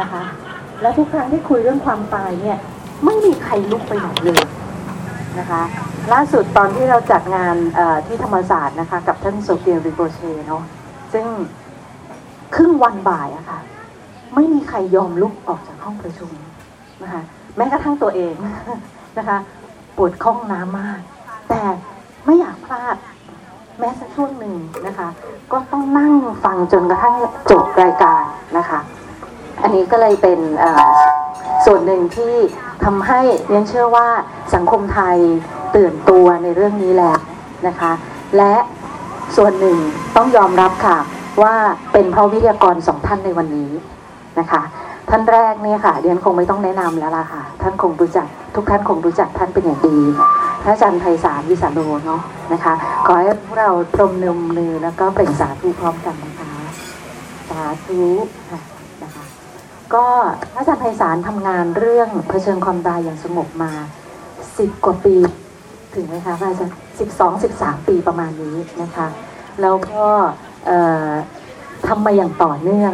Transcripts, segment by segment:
นะคะ และทุกครั้งที่คุยเรื่องความตายเนี่ยไม่มีใครลุกไปไหนเลยนะคะล่าสุดตอนที่เราจัดงานที่ธรรมศาสตร์นะคะ กับท่านโซเฟียริโกเชเนาะซึ่งครึ่งวันบ่ายอะค่ะไม่มีใครยอมลุกออกจากห้องประชุมนะคะแม้กระทั่งตัวเองนะคะปวดข้องน้ำมาก แต่ไม่อยากพลาดแม้สักช่วงหนึ่งนะคะ ก็ต้องนั่งฟังจนกระทั่งจบรายการนะคะ อันนี้ก็เลยเป็นส่วนหนึ่งที่ทำให้เรียนเชื่อว่าสังคมไทยตื่นตัวในเรื่องนี้แล้วนะคะ และส่วนหนึ่งต้องยอมรับค่ะว่าเป็นเพราะวิทยากรสองท่านในวันนี้นะคะ ท่านแรกเนี่ยค่ะเรียนคงไม่ต้องแนะนำแล้วล่ะค่ะ ท่านคงรู้จักทุกท่านคงรู้จักท่านเป็นอย่างดีพระอาจารย์ไพศาลวิสาโลเนาะนะคะ ขอให้พวกเราพรมนมมือแล้วก็เปล่งสาธุพร้อมกันนะคะสาธุค่ะ ก็พระอาจารย์ไพศาลทำงานเรื่องเผชิญความตายอย่างสงบมาสิบกว่าปี ถึงไหมคะพระอาจารย์สิบสองสิบสามปีประมาณนี้นะคะ แล้วก็ทำมาอย่างต่อเนื่อง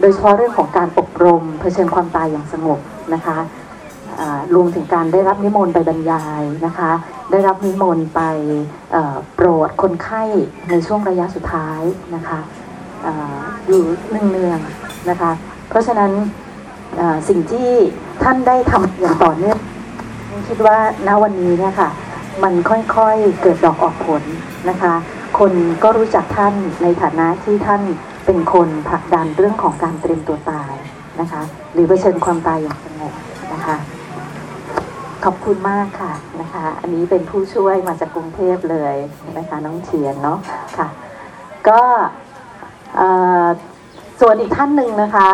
โดยเฉพาะเรื่องของการอบรมเผชิญความตายอย่างสงบนะคะรวมถึงการได้รับนิมนต์ไปบรรยายนะคะ ได้รับนิมนต์ไปโปรดคนไข้ในช่วงระยะสุดท้ายนะคะอออยู่เนืองๆนะคะ เพราะฉะนั้นสิ่งที่ท่านได้ทำอย่างต่อเนื่องคิดว่าณวันนี้เนี่ยค่ะ มันค่อยๆเกิดดอกออกผลนะคะ คนก็รู้จักท่านในฐานะที่ท่านเป็นคนผลักดันเรื่องของการเตรียมตัวตายนะคะ หรือเผชิญความตายอย่างสงบนะคะ ขอบคุณมากค่ะนะคะ อันนี้เป็นผู้ช่วยมาจากกรุงเทพเลยนะคะน้องเฉียนเนาะค่ะ ก็ส่วนอีกท่านหนึ่งนะคะ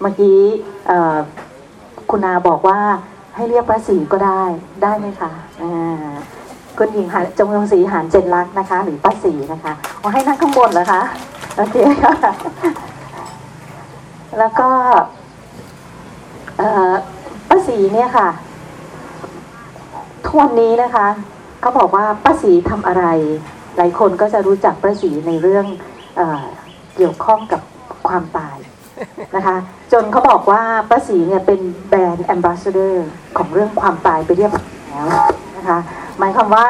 เมื่อกี้คุณอาบอกว่าให้เรียกพระศรีก็ได้ได้ไหมคะคุณหญิงหาจงยงศรีหานเจนรักษ์นะคะ หรือป้าศรีนะคะเอาให้นั่งข้างบนเหรอคะโอเคค่ะแล้วก็ป้าศรีเนี่ยค่ะทุกวันนี้นะคะเขาบอกว่าป้าศรีทำอะไร หลายคนก็จะรู้จักป้าศรีในเรื่องเอเกี่ยวข้องกับความตาย นะคะจนเขาบอกว่าป้าศรีเนี่ยเป็นแบรนด์แอมบาสเดอร์ของเรื่องความตายไปเรียบร้อยแล้วนะคะหมายความว่า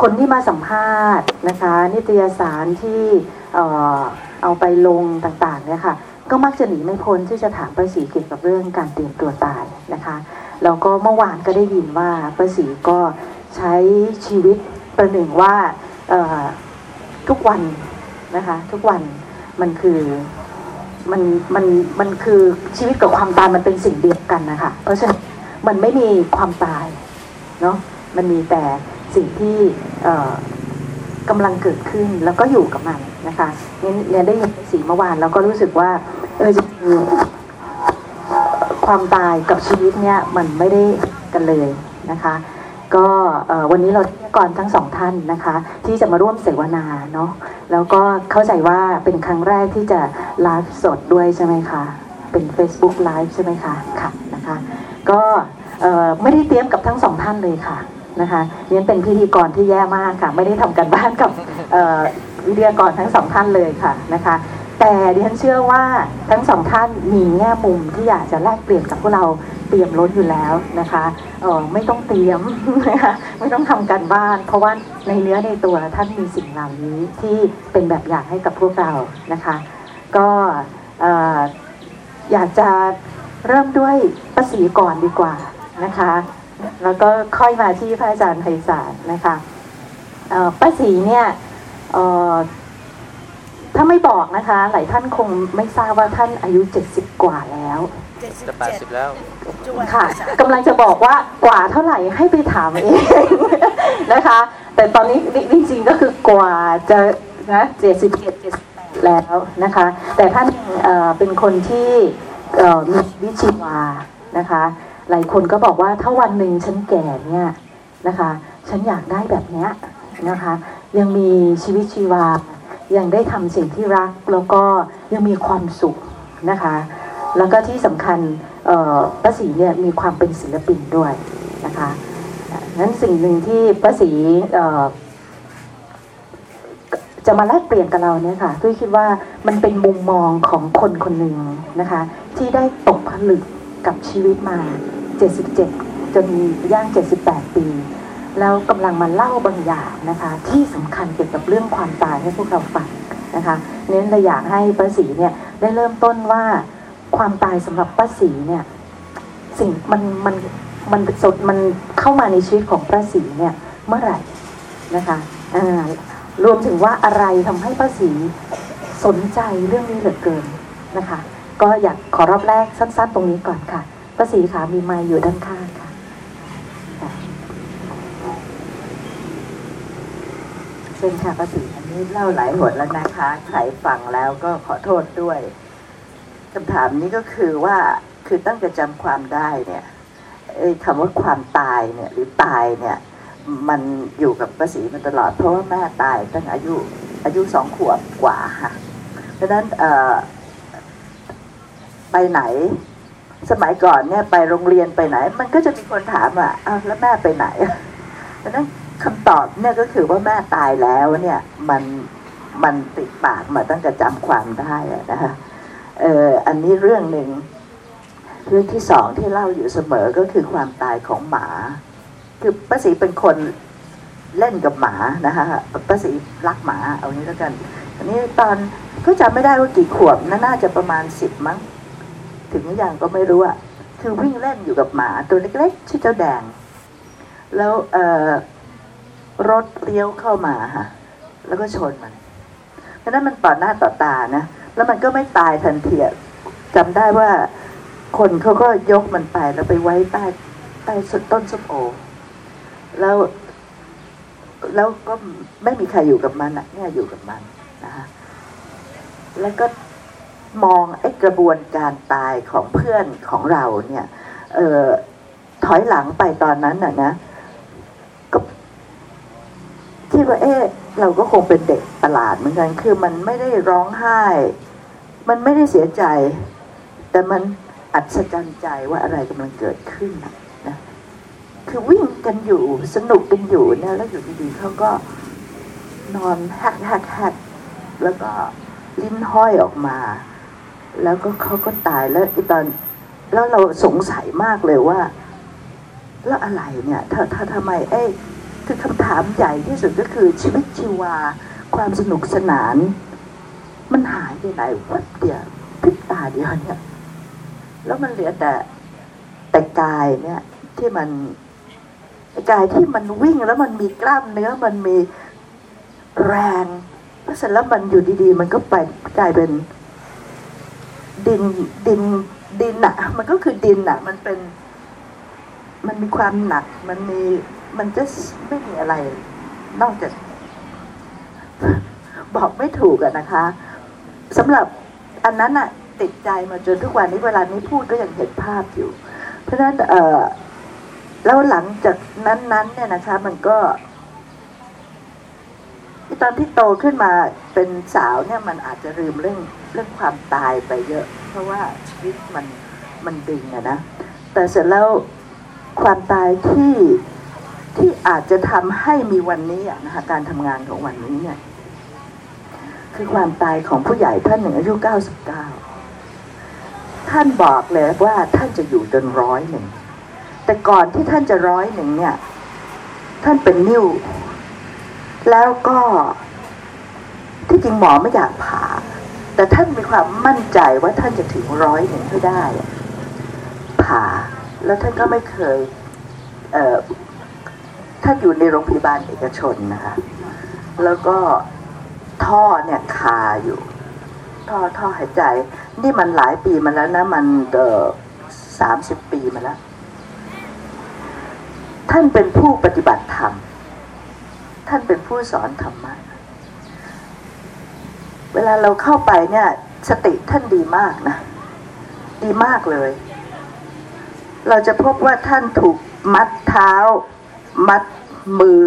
คนที่มาสัมภาษณ์นะคะนิตยสารที่เอ่เอาไปลงต่างๆเนี่ยค่ะก็มักจะหนีไม่พ้นที่จะถามป้าศรีเกี่ยวกับเรื่องการเตรียมตัวตายนะคะแล้วก็เมื่อวานก็ได้ยินว่าป้าศรีก็ใช้ชีวิตประหนึ่งว่าทุกวันนะคะทุกวันมันคือ มันมันมันคือชีวิตกับความตายมันเป็นสิ่งเดียวกันนะคะเพราะฉะนั้นมันไม่มีความตายเนาะมันมีแต่สิ่งที่กำลังเกิดขึ้นแล้วก็อยู่กับมันนะคะเนี่ยเนี่ยได้ยินป้าศรีเมื่อวานแล้วก็รู้สึกว่าเออจริงความตายกับชีวิตเนี่ยมันไม่ได้กันเลยนะคะ ก็วันนี้เราพิธีกรทั้งสองท่านนะคะ ที่จะมาร่วมเสวนาเนาะแล้วก็เข้าใจว่าเป็นครั้งแรกที่จะไลฟ์สดด้วยใช่ไหมคะ เป็น Facebook Live ใช่ไหมคะค่ะนะคะ ก็ไม่ได้เตรียมกับทั้งสองท่านเลยค่ะนะคะนี่เป็นพิธีกรที่แย่มากค่ะ ไม่ได้ทำกันบ้านกับเอ่อวิทยากรทั้งสองท่านเลยค่ะนะคะ แต่ดิฉันเชื่อว่าทั้งสองท่านมีแง่มุมที่อยากจะแลกเปลี่ยนกับพวกเราเตรียมล้นอยู่แล้วนะคะเออไม่ต้องเตรียมนะคะไม่ต้องทำกันบ้าน เพราะว่าในเนื้อในตัวท่านมีสิ่งเหล่านี้ที่เป็นแบบอย่างให้กับพวกเรานะคะ ก็เอ่อยากจะเริ่มด้วยประสีก่อนดีกว่านะคะ แล้วก็ค่อยมาที่พระอาจารย์ไพศาลนะคะเออป้าศรีเนี่ยเออ ถ้าไม่บอกนะคะ หลายท่านคงไม่ทราบว่าท่านอายุ 70 กว่าแล้วจะแปดสิบแล้ว ค่ะกำลังจะบอกว่ากว่าเท่าไหร่ให้ไปถามเองนะคะ แต่ตอนนี้จริงๆก็คือกว่าจะนะ77 78แล้วนะคะ แต่ท่านเอ่อเป็นคนที่เอ่อมีวิชีวานะคะ หลายคนก็บอกว่าถ้าวันหนึ่งฉันแก่เนี่ยนะคะ ฉันอยากได้แบบเนี้ยนะคะ ยังมีชีวิตชีวา ยังได้ทำสิ่งที่รักแล้วก็ยังมีความสุขนะคะ แล้วก็ที่สำคัญป้าศรีเนี่ยมีความเป็นศิลปินด้วยนะคะนั้นสิ่งหนึ่งที่ป้าศรีจะมาแลกเปลี่ยนกับเราเนี่ยค่ะตุ้ยคิดว่ามันเป็นมุมมองของคนคนหนึ่งนะคะ ที่ได้ตกผลึกกับชีวิตมา 77 จนย่าง 78 ปี แล้วกำลังมาเล่าบางอย่างนะคะ ที่สำคัญเกี่ยวกับเรื่องความตายให้พวกเราฟังนะคะเน้นเลยอยากให้ป้าศรีเนี่ยได้เริ่มต้นว่าความตายสำหรับป้าศรีเนี่ยสิ่งมันมันมันสดมันเข้ามาในชีวิตของป้าศรีเนี่ยเมื่อไหร่นะคะรวมถึงว่าอะไรทำให้ป้าศรีสนใจเรื่องนี้เหลือเกินนะคะ ก็อยากขอรอบแรกสั้นๆตรงนี้ก่อนค่ะป้าศรีค่ะมีไมค์อยู่ด้านข้างค่ะ เชิญค่ะป้าศรีอันนี้เล่าหลายหนแล้วนะคะใครฟังแล้วก็ขอโทษด้วยคำถามนี้ก็คือว่าคือตั้งแต่จำความได้เนี่ยคำว่าความตายเนี่ยหรือตายเนี่ย มันอยู่กับป้าศรีมาตลอด เพราะว่าแม่ตายตั้งอายุอายุสองขวบกว่าค่ะเพราะนั้นเอ่อไปไหนสมัยก่อนเนี่ยไปโรงเรียนไปไหน มันก็จะมีคนถามอะอ้าวแล้วแม่ไปไหนเพราะนั้น คำตอบเนี่ยก็คือว่าแม่ตายแล้วเนี่ยมันมันติดปากมาตั้งแต่จำความได้อะนะคะเอ่ออันนี้เรื่องหนึ่งเรื่องที่สองที่เล่าอยู่เสมอก็คือความตายของหมา คือป้าศรีเป็นคนเล่นกับหมานะคะป้าศรีรักหมาเอางี้แล้วกันอันนี้ตอนก็จำไม่ได้ว่ากี่ขวบน่าจะประมาณสิบมั้ง ถึงอยังก็ไม่รู้อะคือวิ่งเล่นอยู่กับหมาตัวเล็กๆชื่อเจ้าแดง แล้วเอ่อ รถเลี้ยวเข้ามาค่ะ แล้วก็ชนมันเพราะนั้นมันต่อหน้าต่อตานะ แล้วมันก็ไม่ตายทันทีอะจำได้ว่าคนเขาก็ยกมันไปแล้วไปไว้ใต้ใต้ต้นส้มโอ แล้วแล้วก็ไม่มีใครอยู่กับมันอะเนี่ยอยู่กับมันนะคะแล้วก็มองไอ้กระบวนการตายของเพื่อนของเราเนี่ย เอ่อถอยหลังไปตอนนั้นน่ะนะ คิดว่าเอ๊ะเราก็คงเป็นเด็กประหลาดเหมือนกัน คือมันไม่ได้ร้องไห้ มันไม่ได้เสียใจ แต่มันอัศจรรย์ใจว่าอะไรกำลังเกิดขึ้นนะคือวิ่งกันอยู่สนุกกันอยู่นี่ยแล้วอยู่ดีๆเขาก็นอนแฮกแฮกแฮกแล้วก็ลิ้นห้อยออกมา แล้วก็เขาก็ตายแล้วไอตอนแล้วเราสงสัยมากเลยว่า แล้วอะไรเนี่ยถ้าถ้าทำไมเอ้ คือคำถามใหญ่ที่สุดก็คือชีวิตชีวา ความสนุกสนาน มันหายไปไหนวับเดียวพิบตาเดียวเนี่ยแล้วมันเหลือแต่แต่กายเนี่ย ที่มันกายที่มันวิ่งแล้วมันมีกล้ามเนื้อมันมีแรงแล้วเสร็จแล้วมันอยู่ดีๆ มันก็ไปกลายเป็น ดินดินดินอะมันก็คือดินอะมันเป็น มันมีความหนัก มันมี มันจะไม่มีอะไร นอกจาก บอกไม่ถูกอะนะคะสำหรับอันนั้นอะติดใจมาจนทุกวันนี้เวลานี้พูดก็ยังเห็นภาพอยู่ เพราะฉะนั้นเออแล้วหลังจากนั้นๆเนี่ยนะคะ มันก็ตอนที่โตขึ้นมาเป็นสาวเนี่ยมันอาจจะลืมเรื่องเรื่องความตายไปเยอะ เพราะว่าชีวิตมันมันดึงอะนะแต่เสร็จแล้วความตายที่ ที่อาจจะทำให้มีวันนี้นะคะการทำงานของวันนี้เนี่ย คือความตายของผู้ใหญ่ท่านหนึ่งอายุ99ท่านบอกเลยว่าท่านจะอยู่จนร้อยหนึ่งแต่ก่อนที่ท่านจะร้อยหนึ่งเนี่ย ท่านเป็นนิ้ว แล้วก็ที่จริงหมอไม่อยากผ่าแต่ท่านมีความมั่นใจว่าท่านจะถึงร้อยหนึ่งให้ได้ผ่าแล้วท่านก็ไม่เคย เอ่อท่าอยู่ในโรงพยาบาลเอกชนนะคะ แล้วก็ท่อเนี่ยคาอยู่ ท่อท่อหายใจ นี่มันหลายปีมาแล้วนะ มันเอ่อสามสิบปีมาแล้ว ท่านเป็นผู้ปฏิบัติธรรม ท่านเป็นผู้สอนธรรมะ เวลาเราเข้าไปเนี่ย สติท่านดีมากนะ ดีมากเลย เราจะพบว่าท่านถูกมัดเท้า มัดมือ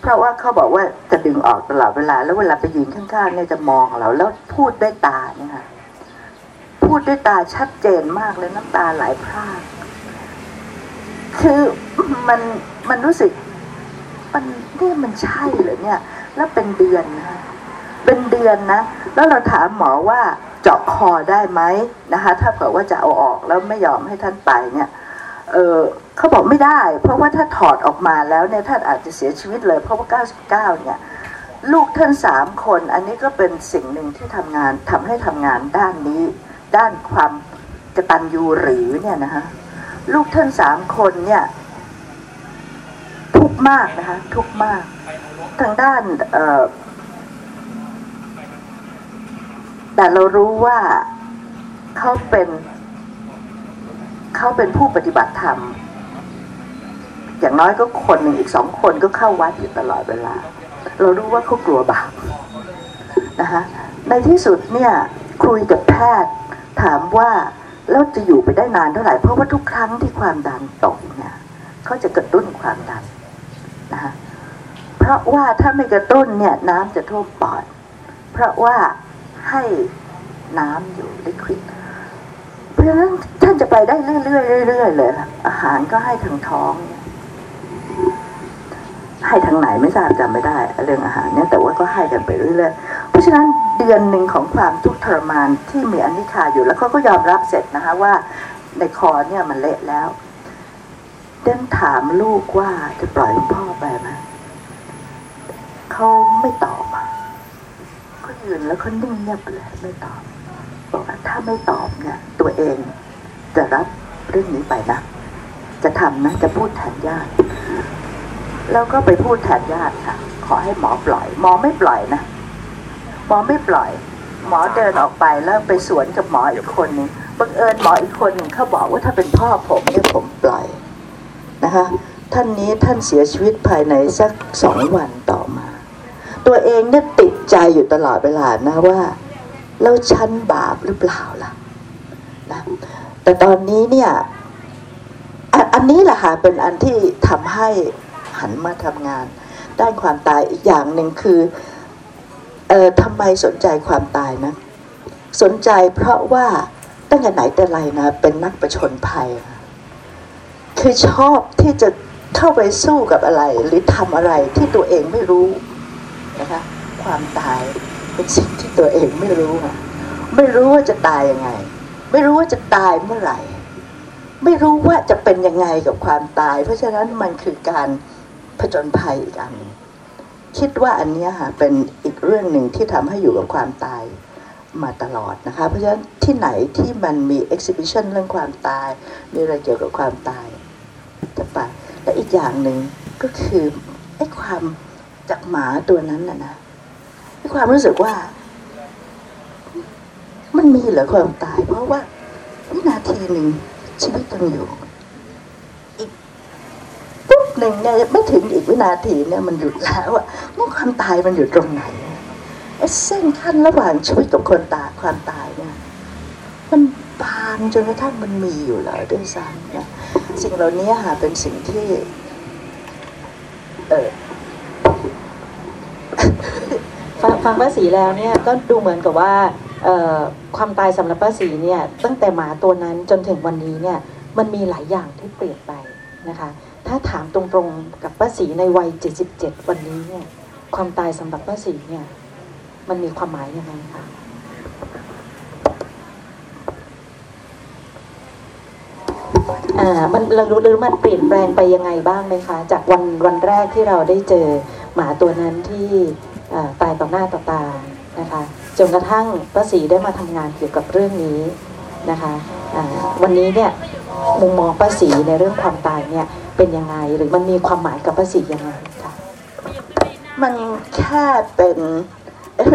เพราะว่าเขาบอกว่าจะดึงออกตลอดเวลา แล้วเวลาไปยืนข้างๆเนี่ยจะมองเรา แล้วพูดด้วยตาเนี่ยค่ะพูดด้วยตาชัดเจนมากเลยน้ำตาไหลพรากคือมันมันรู้สึก มันเนี่ยมันใช่เหรอเนี่ย แล้วเป็นเดือนนะเป็นเดือนนะ แล้วเราถามหมอว่าเจาะคอได้ไหมนะคะ ถ้าเผื่อว่าจะเอาออกแล้วไม่ยอมให้ท่านไปเนี่ย เออ เขาบอกไม่ได้ เพราะว่าถ้าถอดออกมาแล้วเนี่ยท่านอาจจะเสียชีวิตเลย เพราะว่า 99 เนี่ยลูกท่านสามคน อันนี้ก็เป็นสิ่งหนึ่งที่ทำงานทำให้ทำงานด้านนี้ ด้านความกตัญญูหรือเนี่ยนะคะลูกท่านสามคนเนี่ยทุกมากนะคะทุกมาก ทางด้านเแต่เรารู้ว่าเขาเป็นเขาเป็นผู้ปฏิบัติธรรม อย่างน้อยก็คนหนึ่งอีกสองคนก็เข้าวัดอยู่ตลอดเวลา เรารู้ว่าเขากลัวบาปนะคะในที่สุดเนี่ยคุยกับแพทย์ถามว่าแล้วจะอยู่ไปได้นานเท่าไหร่เพราะว่าทุกครั้งที่ความดันตกเนี่ยเขาจะกระตุ้นความดันนะคะเพราะว่าถ้าไม่กระตุ้นเนี่ยน้ำจะท่วมปอด เพราะว่าให้น้ำอยู่ลิควิดเพราะฉะนั้นท่านจะไปได้เรื่อยๆเรื่อยๆเลยอาหารก็ให้ทางท้อง ให้ทางไหนไม่ทราบจำไม่ได้ เรื่องอาหารเนี่ยแต่ว่าก็ให้กันไปเรื่อยๆเพราะฉะนั้นเดือนหนึ่งของความทุกข์ทรมานที่มีอนิคาอยู่แล้วเขาก็ยอมรับเสร็จนะคะว่าในคอเนี่ยมันเละแล้วเดินถามลูกว่าจะปล่อยพ่อไปไหมเขาไม่ตอบเขายืนแล้วเขานิ่งเงียบเลยไม่ตอบบอกว่าถ้าไม่ตอบเนี่ย ตัวเองจะรับเรื่องนี้ไปนะ จะทำนะ จะพูดแทนญาติ แล้วก็ไปพูดแทนญาติค่ะ ขอให้หมอปล่อย หมอไม่ปล่อยนะ หมอไม่ปล่อย หมอเดินออกไปแล้วไปสวนกับหมออีกคนหนึ่งบังเอิญหมออีกคนหนึ่งเขาบอกว่าถ้าเป็นพ่อผมเนี่ยผมปล่อยนะคะท่านนี้ท่านเสียชีวิตภายในสักสองวันต่อมา ตัวเองเนี่ยติดใจอยู่ตลอดเวลานะว่า แล้วฉันบาปหรือเปล่าล่ะนะแต่ตอนนี้เนี่ยออันนี้แหละค่ะเป็นอันที่ทำให้ หันมาทำงาน ด้านความตายอีกอย่างหนึ่งคือเออทำไมสนใจความตายนะ สนใจเพราะว่าตั้งแต่ไหนแต่ไรนะเป็นนักประชนภัย คือชอบที่จะเข้าไปสู้กับอะไร หรือทำอะไรที่ตัวเองไม่รู้นะคะความตายเป็นสิ่งที่ตัวเองไม่รู้อะไม่รู้ว่าจะตายยังไง ไม่รู้ว่าจะตายเมื่อไหร่ ไม่รู้ว่าจะเป็นยังไงกับความตาย เพราะฉะนั้นมันคือการ ผจญภัยอีกอันคิดว่าอันนี้ค่ะเป็นอีกเรื่องหนึ่งที่ทำให้อยู่กับความตายมาตลอดนะคะ เพราะฉะนั้นที่ไหนที่มันมี exhibition เรื่องความตาย มีอะไรเกี่ยวกับความตายจะไปและอีกอย่างหนึ่งก็คือไอ้ความจากหมาตัวนั้นน่ะนะไอ้ความรู้สึกว่า มันมีเหรอความตาย เพราะว่าวินาทีหนึ่งชีวิตยังอยู่ หนึ่งเนี่ยไม่ถึงอีกวินาทีเนี่ยมันหยุดแล้วอะนี่ความตายมันอยู่ตรงไหนไอ้เส้นขั้นระหว่างชีวิตกับคนตายความตายเนี่ยมันบางจนกระทั่งมันมีอยู่แล้วด้วยซ้ำนะสิ่งเหล่านี้ค่ะเป็นสิ่งที่ เออฟังฟังป้าสีแล้วเนี่ยก็ดูเหมือนกับว่าเอ่อความตายสำหรับป้าสีเนี่ยตั้งแต่หมาตัวนั้นจนถึงวันนี้เนี่ยมันมีหลายอย่างที่เปลี่ยนไปนะคะ ถ้าถามตรงๆกับป้าสีในวัย 77 วันนี้เนี่ย ความตายสำหรับป้าสีเนี่ย มันมีความหมายยังไงคะอ่ามันเรารู้หรือมันเปลี่ยนแปลงไปยังไงบ้างไหมคะ จากวันวันแรกที่เราได้เจอหมาตัวนั้นที่ตายต่อหน้าต่อตานะคะจนกระทั่งป้าศรีได้มาทำงานเกี่ยวกับเรื่องนี้นะคะวันนี้เนี่ยมุมมองป้าศรีในเรื่องความตายเนี่ย เป็นยังไง หรือมันมีความหมายกับป้าศรียังไงคะมันแค่เป็น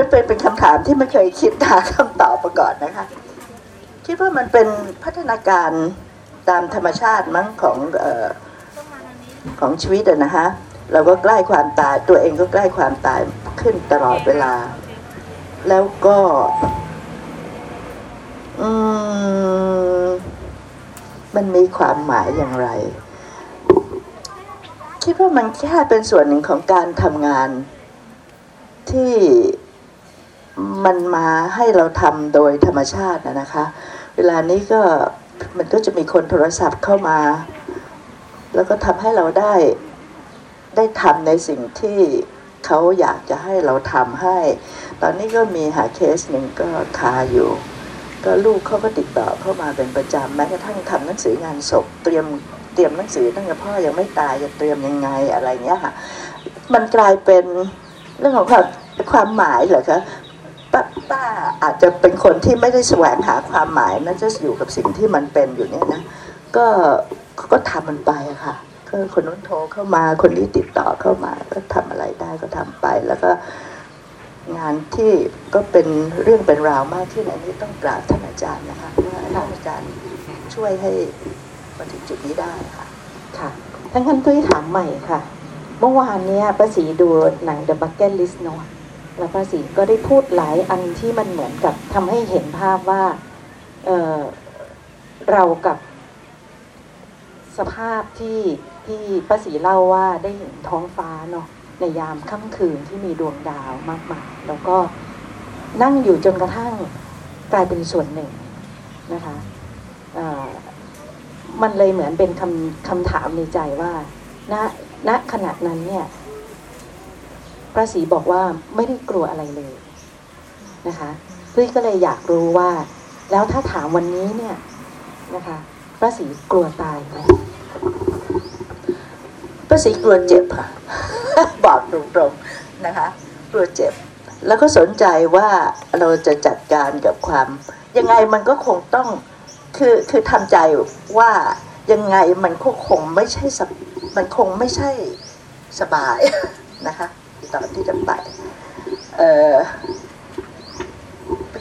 เป็นเป็นคำถามที่ไม่เคยคิดหาคำตอบมาก่อนนะคะ คิดว่ามันเป็นพัฒนาการตามธรรมชาติมั้งของออของชีวิตอะนะคะเราก็ใกล้ความตายตัวเองก็ใกล้ความตายขึ้นตลอดเวลา แล้วก็ อืมมันมีความหมายอย่างไร คิดว่ามันแค่เป็นส่วนหนึ่งของการทำงาน ที่มันมาให้เราทำโดยธรรมชาตินะนะคะ เวลานี้ก็มันก็จะมีคนโทรศัพท์เข้ามา แล้วก็ทำให้เราได้ได้ทำในสิ่งที่เขาอยากจะให้เราทำให้ ตอนนี้ก็มีหาเคสหนึ่งก็คาอยู่ ก็ลูกเขาก็ติดต่อเข้ามาเป็นประจำแม้กระทั่งทำหนังสืองานศพเตรียม เตรียมหนังสือตั้งแต่พ่อยังไม่ตายจะเตรียมยังไงอะไรเงี้ยค่ะ มันกลายเป็นเรื่องของความความหมายเหรอคะป้าป้าอาจจะเป็นคนที่ไม่ได้แสวงหาความหมายนะจะอยู่กับสิ่งที่มันเป็นอยู่เนี่ยนะก็ก็ทำมันไปค่ะก็คนนู้นโทรเข้ามาคนนี้ติดต่อเข้ามา ก็ทำอะไรได้ก็ทำไปแล้วก็งานที่ก็เป็นเรื่องเป็นราวมากที่อันนี้ต้องกราบท่านอาจารย์นะคะว่าท่านอาจารย์ช่วยให้ มาถึงจุดนี้ได้ค่ะค่ะทั้งนั้นตุ้ยถามใหม่ค่ะ เมื่อวานเนี้ยป้าศรีดูหนัง The Bucket List เนอะแล้วป้าศรีก็ได้พูดหลายอันที่มันเหมือนกับทำให้เห็นภาพว่าเเรากับสภาพที่ที่ป้าศรีเล่าว่าได้เห็นท้องฟ้าเนาะในยามค่ำคืนที่มีดวงดาวมากมายแล้วก็นั่งอยู่จนกระทั่งกลายเป็นส่วนหนึ่งนะคะ มันเลยเหมือนเป็นคำคำถามในใจว่า ณ ณ ขณะนั้นเนี่ย พระศรีบอกว่าไม่ได้กลัวอะไรเลยนะคะตุ้ยก็เลยอยากรู้ว่า แล้วถ้าถามวันนี้เนี่ยนะคะพระศรีกลัวตายไหมป้าศรีกลัวเจ็บค่ะบอกตรงๆนะคะ กลัวเจ็บ แล้วก็สนใจว่าเราจะจัดการกับความ ยังไงมันก็คงต้อง คือคือทำใจว่ายังไงมันก็คงไม่ใช่สบมันคงไม่ใช่สบายนะคะตอนที่จะไปเออ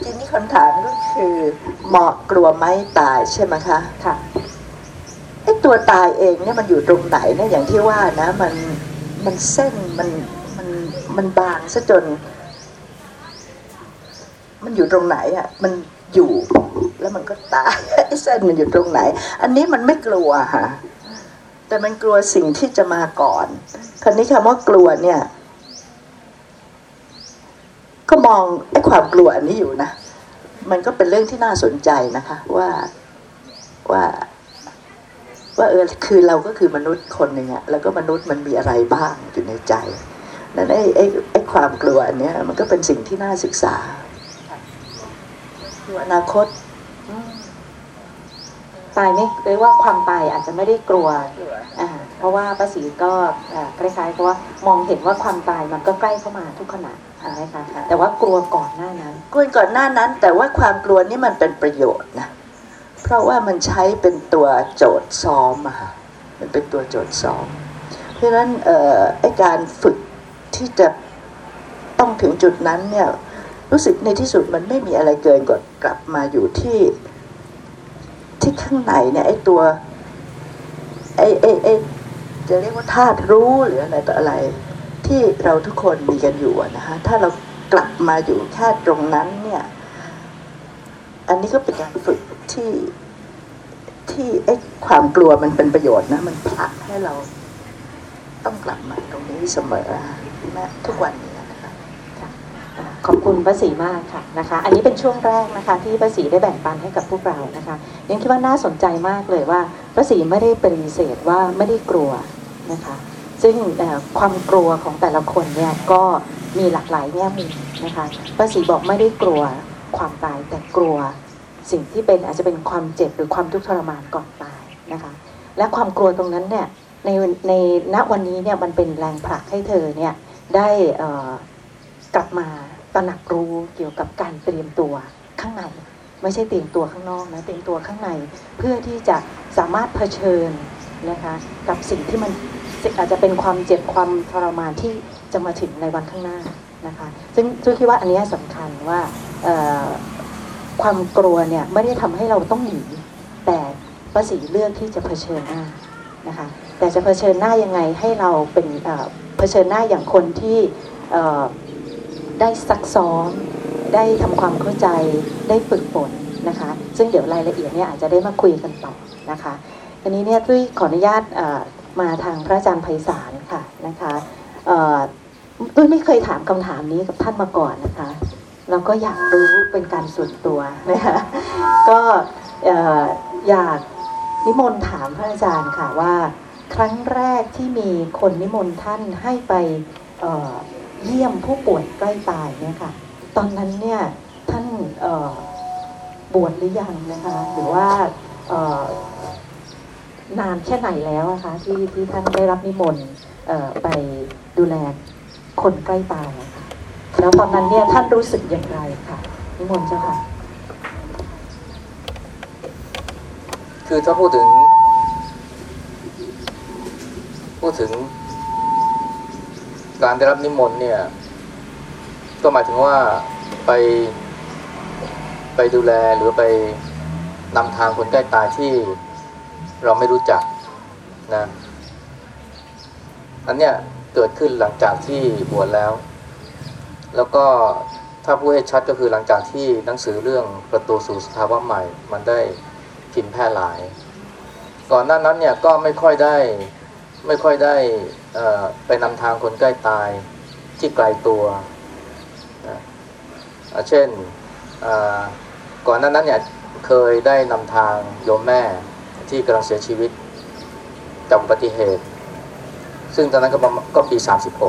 ทีนี้คำถามก็คือเหมาะกลัวไหมตายใช่ไหมคะค่ะไอ้ตัวตายเองเนี่ยมันอยู่ตรงไหนเนี่ยอย่างที่ว่านะ มันมันเส้นมันมันมันบางซะจน มันอยู่ตรงไหนอะ มันอยู่ แล้วมันก็ตายไอ้เส้นมันอยู่ตรงไหน อันนี้มันไม่กลัวค่ะแต่มันกลัวสิ่งที่จะมาก่อนคราวนี้คำว่ากลัวเนี่ย ก็มองไอ้ความกลัวอันนี้อยู่นะมันก็เป็นเรื่องที่น่าสนใจนะคะ ว่าว่า ว่าเออคือเราก็คือมนุษย์คนหนึ่งอะแล้วก็มนุษย์มันมีอะไรบ้างอยู่ในใจนั้นไอ้ไอ้ไอ้ความกลัวอันเนี้ย มันก็เป็นสิ่งที่น่าศึกษาดูอนาคต ตายไม่เรียกว่าความตายอาจจะไม่ได้กลัวเพราะว่าป้าศรีก็คล้ายๆกับว่ามองเห็นว่าความตายมันก็ใกล้เข้ามาทุกขณะใช่ไหมคะแต่ว่ากลัวก่อนหน้านั้น กลัวก่อนหน้านั้น แต่ว่าความกลัวนี่มันเป็นประโยชน์นะเพราะว่ามันใช้เป็นตัวโจทย์ซ้อมอะค่ะมันเป็นตัวโจทย์ซ้อม เพราะฉะนั้นเอ่อไอการฝึกที่จะต้องถึงจุดนั้นเนี่ยรู้สึกในที่สุดมันไม่มีอะไรเกินกว่ากลับมาอยู่ที่ ที่ข้างในเนี่ยไอตัวไอไอไอจะเรียกว่าธาตุรู้หรืออะไรต่ออะไร ที่เราทุกคนมีกันอยู่นะคะถ้าเรากลับมาอยู่แค่ตรงนั้นเนี่ย อันนี้ก็เป็นการฝึกที่ที่ไอ้ความกลัวมันเป็นประโยชน์นะ มันผลักให้เราต้องกลับมาตรงนี้เสมอแม้ทุกวันนี้ ขอบคุณป้าศรีมากค่ะนะคะ อันนี้เป็นช่วงแรกนะคะ ที่ป้าศรีได้แบ่งปันให้กับพวกเรานะคะ ยังคิดว่าน่าสนใจมากเลยว่าป้าศรีไม่ได้ปฏิเสธว่าไม่ได้กลัวนะคะ ซึ่งความกลัวของแต่ละคนเนี่ยก็มีหลากหลายแง่มุมนะคะป้าศรีบอกไม่ได้กลัวความตายแต่กลัว สิ่งที่เป็นอาจจะเป็นความเจ็บหรือความทุกข์ทรมานก่อนตายนะคะ และความกลัวตรงนั้นเนี่ยในในณวันนี้เนี่ยมันเป็นแรงผลักให้เธอเนี่ยได้เอ่อกลับมา ตระหนักรู้เกี่ยวกับการเตรียมตัวข้างใน ไม่ใช่เตรียมตัวข้างนอกนะเตรียมตัวข้างใน เพื่อที่จะสามารถเผชิญนะคะกับสิ่งที่มันอาจจะเป็นความเจ็บความทรมานที่จะมาถึงในวันข้างหน้านะคะซึ่งจุ้ยคิดว่าอันนี้ยสำคัญว่าความกลัวเนี่ยไม่ได้ทำให้เราต้องหนีแต่ป้าศรีเลือกที่จะเผชิญหน้านะคะแต่จะเผชิญหน้ายังไงให้เราเป็นเผชิญหน้าอย่างคนที่ ได้ซักซ้อม ได้ทำความเข้าใจได้ฝึกฝนนะคะ ซึ่งเดี๋ยวรายละเอียดเนี่ยอาจจะได้มาคุยกันต่อนะคะทีนี้เนี่ยตุ้ยขออนุญาตมาทางพระอาจารย์ไพศาลค่ะนะคะตุ้ยไม่เคยถามคำถามนี้กับท่านมาก่อนนะคะเราก็อยากรู้เป็นการส่วนตัวนะคะก็อยากนิมนต์ถามพระอาจารย์ค่ะว่า ครั้งแรกที่มีคนนิมนต์ท่านให้ไป เยี่ยมผู้ป่วยใกล้ตายเนี่ยค่ะ ตอนนั้นเนี่ยท่านบวชหรือยังนะคะ หรือว่านานแค่ไหนแล้วอะคะที่ที่ท่านได้รับนิมนต์ไปดูแลคนใกล้ตายะคะแล้วตอนนั้นเนี่ยท่านรู้สึกอย่างไรค่ะนิมนต์เจ้าค่ะ คือถ้าพูดถึง พูดถึง การได้รับนิมนต์เนี่ย ก็หมายถึงว่าไปไปดูแลหรือไปนำทางคนใกล้ตายที่เราไม่รู้จักนะอันเนี้ยเกิดขึ้นหลังจากที่บวชแล้ว แล้วก็ถ้าพูดให้ชัดก็คือหลังจากที่หนังสือเรื่องประตูสู่สภาวะใหม่ มันได้พิมพ์แพร่หลาย ก่อนหน้านั้นเนี่ยก็ไม่ค่อยได้ ไม่ค่อยได้ไปนำทางคนใกล้ตายที่ไกลตัวนะเช่นก่อนหน้านั้นเนี่ยเคยได้นำทางโยมแม่ที่กำลังเสียชีวิตจากอุบัติเหตุ ซึ่งตอนนั้นก็ปก็ปี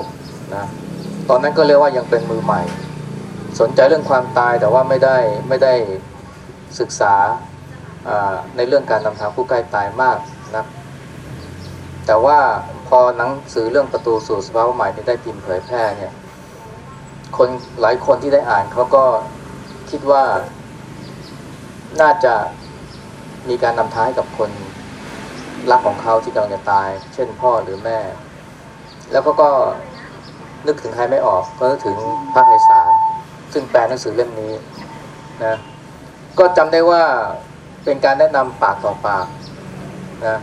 36 นะตอนนั้นก็เรียกว่ายังเป็นมือใหม่ สนใจเรื่องความตายแต่ว่าไม่ได้ไม่ได้ศึกษาอ่าในเรื่องการนำทางผู้ใกล้ตายมากนะ แต่ว่าพอหนังสือเรื่องประตูสู่สภาวะใหม่ได้พิมพ์เผยแพร่เนี่ย คนหลายคนที่ได้อ่านเขาก็คิดว่าน่าจะมีการนำท้างให้กับคนรักของเขาที่กำลังจะตาย เช่นพ่อหรือแม่ แล้วก็ก็นึกถึงใครไม่ออก ก็นึกถึงพระไพศาลซึ่งแปลหนังสือเล่มนี้นะก็จำได้ว่าเป็นการแนะนำปากต่อปากนะ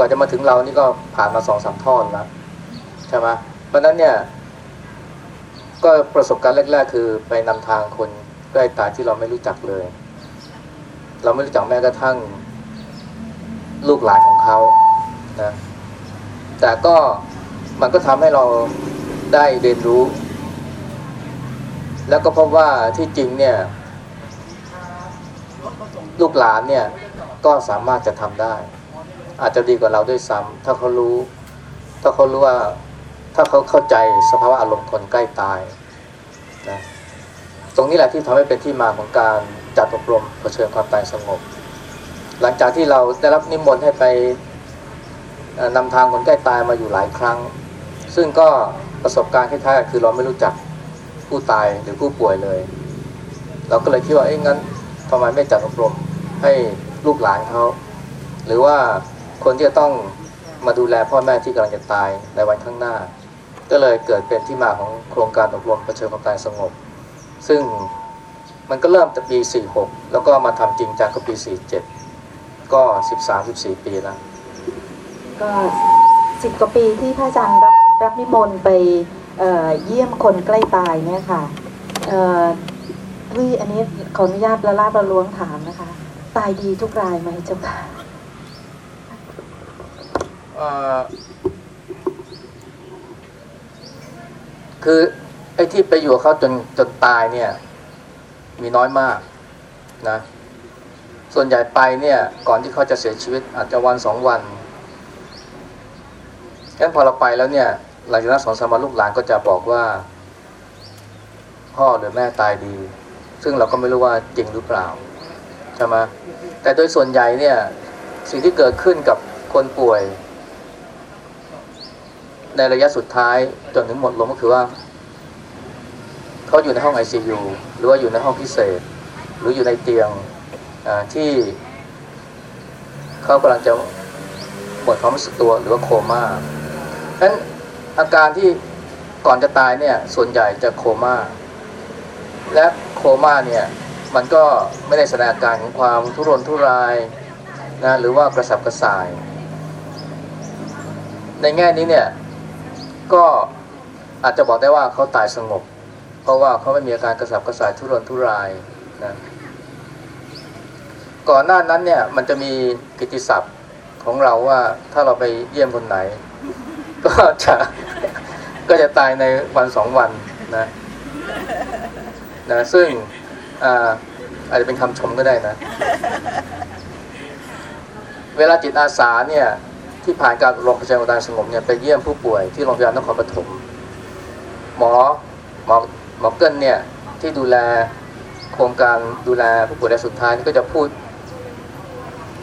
ว่าจะมาถึงเรานี่ก็ผ่านมาสองสามทอดแล้วใช่ไหมเพราะนั้นเนี่ย ก็ประสบการณ์แรก ๆ คือไปนำทางคนใกล้ตายที่เราไม่รู้จักเลย เราไม่รู้จักแม้กระทั่ง ลูกหลานของเขานะแต่ก็มันก็ทำให้เราได้เรียนรู้ แล้วก็พบว่าที่จริงเนี่ย ลูกหลานเนี่ยก็สามารถจะทำได้ อาจจะดีกว่าเราด้วยซ้ำถ้าเขารู้ ถ้าเขารู้ว่า ถ้าเขาเข้าใจสภาวะอารมณ์คนใกล้ตายนะตรงนี้แหละที่ทำให้เป็นที่มาของการจัดอบรมเผชิญความตายสงบ หลังจากที่เราได้รับนิมนต์ให้ไปเอ่อนำทางคนใกล้ตายมาอยู่หลายครั้ง ซึ่งก็ประสบการณ์คล้ายๆคือเราไม่รู้จักผู้ตายหรือผู้ป่วยเลย เราก็เลยคิดว่าเอ้ยงั้นทำไมไม่จัดอบรมให้ลูกหลานเขาหรือว่า คนที่จะต้องมาดูแลพ่อแม่ที่กำลังจะตายในวันข้างหน้า ก็เลยเกิดเป็นที่มาของโครงการอบรมเผชิญความตายสงบ ซึ่งมันก็เริ่มแต่ปี 46 แล้วก็มาทำจริงจังก็ปี 47 ก็ 13-14 ปีแล้ว ก็สิบกว่าปีที่พระอาจารย์รับรับนิมนต์ไปเเยี่ยมคนใกล้ตายเนี่ยค่ะเอ่อวิอันนี้ขออนุญาตละลาบละล้วงถามนะคะ ตายดีทุกรายไหมเจ้าค่ะ คือไอ้ที่ไปอยู่กับเขาจนจนตายเนี่ย มีน้อยมากนะ ส่วนใหญ่ไปเนี่ย ก่อนที่เขาจะเสียชีวิตอาจจะวันสองวันงั้นพอเราไปแล้วเนี่ย หลังจากนั้นสองสามวันลูกหลานก็จะบอกว่า พ่อหรือแม่ตายดี ซึ่งเราก็ไม่รู้ว่าจริงหรือเปล่าใช่ไหมแต่โดยส่วนใหญ่เนี่ย สิ่งที่เกิดขึ้นกับคนป่วย ในระยะสุดท้ายจนถึงหมดลมก็คือว่า เขาอยู่ในห้อง ICU หรือว่าอยู่ในห้องพิเศษ หรืออยู่ในเตียงที่เขากำลังจะหมดความรู้สึกตัวหรือว่าโคม่าฉะนั้นอาการที่ก่อนจะตายเนี่ยส่วนใหญ่จะโคม่าและโคม่าเนี่ยมันก็ไม่ได้แสดงอาการของความทุรนทุรายนะหรือว่ากระสับกระส่าย ในแง่นี้เนี่ย ก็อาจจะบอกได้ว่าเขาตายสงบ เพราะว่าเขาไม่มีอาการกระสับกระส่ายทุรนทุรายนะก่อนหน้านั้นเนี่ยมันจะมีกิติศัพท์ของเราว่าถ้าเราไปเยี่ยมคนไหน ก็จะก็จะตายในวันสองวันนะนะซึ่งอ่าอาจจะเป็นคำชมก็ได้นะ เวลาจิตอาสาเนี่ย ที่ผ่านการอบรมประชาชนสงบเนี่ยไปเยี่ยมผู้ป่วยที่โรงพยาบาลนครปฐมหมอหมอหมอเกิลเนี่ยที่ดูแลโครงการดูแลผู้ป่วยรายสุดท้ายนี่ก็จะพูด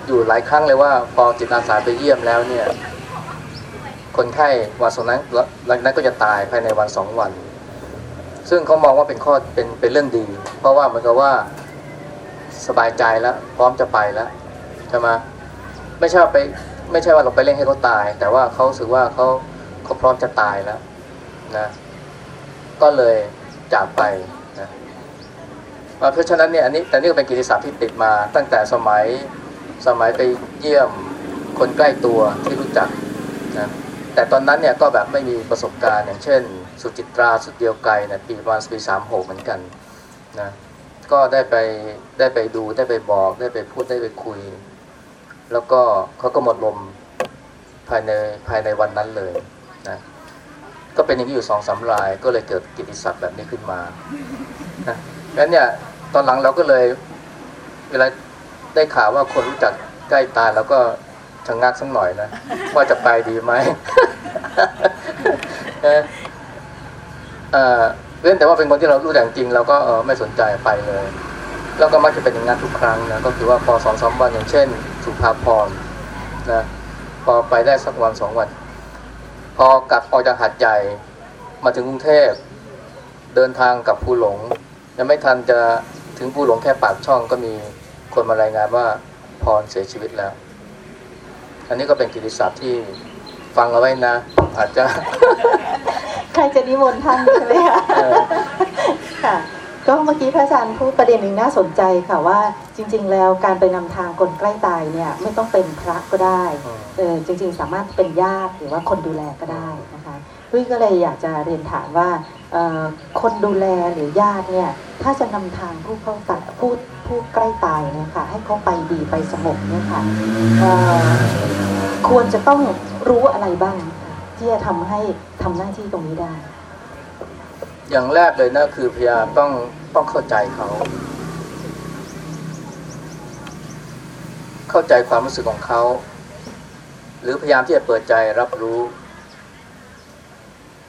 อยู่หลายครั้งเลยว่าพอจิตอาสาไปเยี่ยมแล้วเนี่ย คนไข้วันสองนั้นหลังนั้นก็จะตายภายในวันสองวัน ซึ่งเขามองว่าเป็นข้อเป็นเป็นเรื่องดี เพราะว่าเหมือนกับว่าสบายใจแล้ว พร้อมจะไปแล้วใช่ไหมไม่ใช่ไป ไม่ใช่ว่าเราไปเร่งให้เขาตาย แต่ว่าเขาสึกว่าเขาเขาพร้อมจะตายแล้วนะก็เลยจากไปนะอ่าเพราะฉะนั้นเนี่ยอันนี้แต่นี่ก็เป็นกิติศัพท์ที่ติดมาตั้งแต่สมัยสมัยไปเยี่ยมคนใกล้ตัวที่รู้จักนะแต่ตอนนั้นเนี่ยก็แบบไม่มีประสบการณ์อย่างเช่น สุจิตราสุดเดียวไกลเนี่ยปีประมาณปีสามหกเหมือนกันนะก็ได้ไปได้ไปดูได้ไปบอกได้ไปพูดได้ไปคุย แล้วก็เขาก็หมดลมภายในภายในวันนั้นเลยนะก็เป็นอย่างนี้อยู่สองสามราย ก็เลยเกิดกิติศัพท์แบบนี้ขึ้นมานะงั้นเนี่ยตอนหลังเราก็เลย เวลาได้ข่าวว่าคนรู้จักใกล้ตายแล้วก็ชะงงักสักหน่อยนะว่าจะไปดีไหมเออเออเว้นแต่ว่าเป็นคนที่เรารู้จักจริงเราก็เออไม่สนใจไปเลย แล้วก็มักจะเป็นอย่างนั้นทุกครั้งนะก็คือว่าพอสองสามวันอย่างเช่น สุภาพรนะพอไปได้สักวันสองวัน พอกลับออกจากหัดใหญ่มาถึงกรุงเทพเดินทางกับภูหลง ยังไม่ทันจะถึงภูหลงแค่ปากช่องก็มีคนมารายงานว่าพรเสียชีวิตแล้ว อันนี้ก็เป็นกิตติศัพท์ที่ฟังเอาไว้นะ อาจจะ ใครจะนิมนต์ท่านใช่ไหมคะเออค่ะ ก็เมื่อกี้พระอาจารย์พูดประเด็นหนึ่งน่าสนใจค่ะว่าจริง ๆ แล้วการไปนำทางคนใกล้ตายเนี่ยไม่ต้องเป็นพระก็ได้อืมเออจริง ๆ สามารถเป็นญาติหรือว่าคนดูแลก็ได้นะคะพี่ก็เลยอยากจะเรียนถามว่าเอ่อคนดูแลหรือญาติเนี่ยถ้าจะนำทางผู้เข้าตัดผู้ผู้ใกล้ตายเนี่ยค่ะให้เขาไปดีไปสงบเนี่ยค่ะเอ่อควรจะต้องรู้อะไรบ้างคะที่จะทำให้ทำหน้าที่ตรงนี้ได้ อย่างแรกเลยนะคือพยายามต้องต้องเข้าใจเขา เข้าใจความรู้สึกของเขา หรือพยายามที่จะเปิดใจรับรู้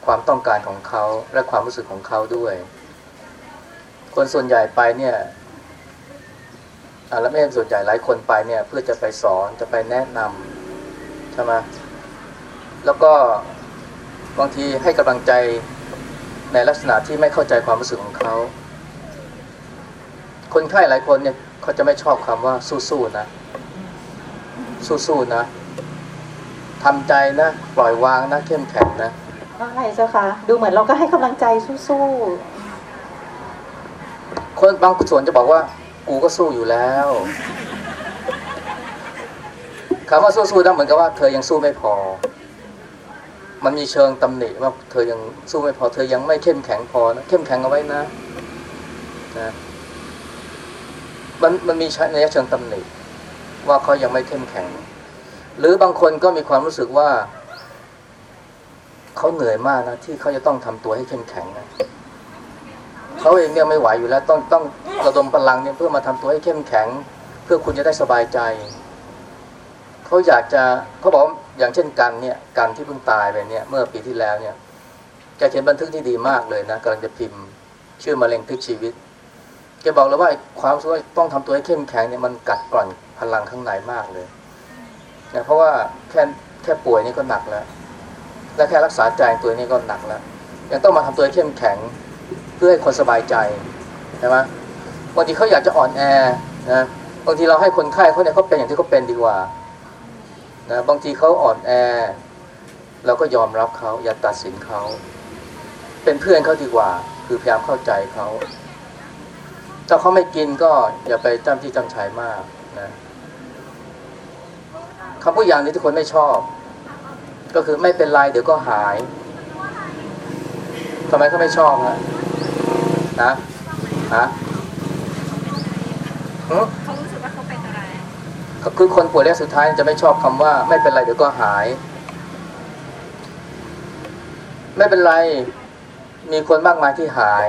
ความต้องการของเขาและความรู้สึกของเขาด้วย คนส่วนใหญ่ไปเนี่ยอาแล้วไม่ใช่ส่วนใหญ่หลายคนไปเนี่ยเพื่อจะไปสอนจะไปแนะนำใช่ไหมแล้วก็บางทีให้กำลังใจ ในลักษณะที่ไม่เข้าใจความรู้สึกของเขา คนไข้หลายคนเนี่ยเขาจะไม่ชอบคำว่าสู้ๆนะ สู้ๆนะทำใจนะ ปล่อยวางนะ เข้มแข็งนะว่าไงเจ้าคะดูเหมือนเราก็ให้กำลังใจสู้คนบางส่วนจะบอกว่า กูก็สู้อยู่แล้วคำว่าสู้ๆนั่นเหมือนกับว่าเธอยังสู้ไม่พอ มันมีเชิงตำหนิว่าเธอยังสู้ไม่พอเธอยังไม่เข้มแข็งพอนะเข้มแข็งเอาไว้นะนะมันมันมีใช้ในเชิงตำหนิว่าเขายังไม่เข้มแข็ง หรือบางคนก็มีความรู้สึกว่าเขาเหนื่อยมากนะที่เขาจะต้องทำตัวให้เข้มแข็งนะเขาเองเนี่ยไม่ไหวอยู่แล้วต้องต้องระดมพลังเนี่ยเพื่อมาทำตัวให้เข้มแข็ง เพื่อคุณจะได้สบายใจเขาอยากจะเขาบอก อย่างเช่นกันเนี่ยกันที่เพิ่งตายไปเนี่ยเมื่อปีที่แล้วเนี่ยแกเขียนบันทึกที่ดีมากเลยนะกำลังจะพิมพ์ ชื่อมะเร็งพลิกชีวิตแกบอกเลยว่าความรู้สึกว่าต้องทำตัวให้เข้มแข็งเนี่ยมันกัดกร่อนพลังข้างในมากเลยนะเพราะว่าแค่แค่ป่วยนี่ก็หนักแล้ว และแค่รักษาใจตัวนี้ก็หนักแล้วยังต้องมาทำตัวให้เข้มแข็งเพื่อให้คนสบายใจใช่ไหมบางทีเขาอยากจะอ่อนแอนะบางทีเราให้คนไข้เขาเนี่ยเขาเป็นอย่างที่เขาเป็นดีกว่า นะบางทีเขาอ่อนแอ เราก็ยอมรับเขาอย่าตัดสินเขาเป็นเพื่อนเขาดีกว่า คือพยายามเข้าใจเขาถ้าเขาไม่กินก็อย่าไปจำที่จำชัยมากนะคำพูดอย่างนี้ทุกคนไม่ชอบ ก็คือไม่เป็นไรเดี๋ยวก็หายทำไมเขาไม่ชอบฮะนะฮะเขารู้สึ คือคนป่วยระยะสุดท้ายจะไม่ชอบคำว่า ไม่เป็นไรเดี๋ยวก็หาย ไม่เป็นไร มีคนมากมายที่หาย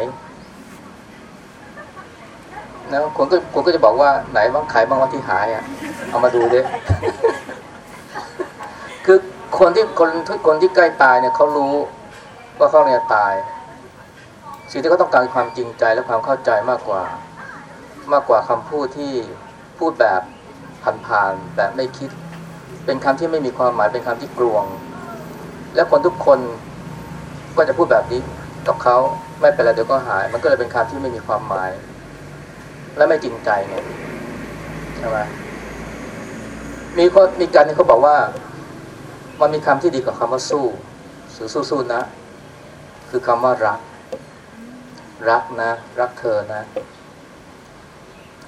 นะคนก็คนก็จะบอกว่าไหนบ้างขายบ้างว่าที่หายอะ เอามาดูดิคือคนที่คนทุกคนที่ใกล้ตายเนี่ยเขารู้ว่าเขาเนี่ยตาย สิ่งที่เขาต้องการคือความจริงใจและความเข้าใจมากกว่า มากกว่าคำพูดที่พูดแบบ ผ่านๆแบบไม่คิด เป็นคำที่ไม่มีความหมายเป็นคำที่กลวง และคนทุกคนก็จะพูดแบบนี้กับเขาไม่เป็นไรเดี๋ยวก็หาย มันก็เลยเป็นคำที่ไม่มีความหมาย และไม่จริงใจไงใช่ไหมมีคนมีการที่เขาบอกว่า มันมีคำที่ดีกว่าคำว่าสู้หรือสู้นะ คือคำว่ารัก รักนะ รักเธอนะ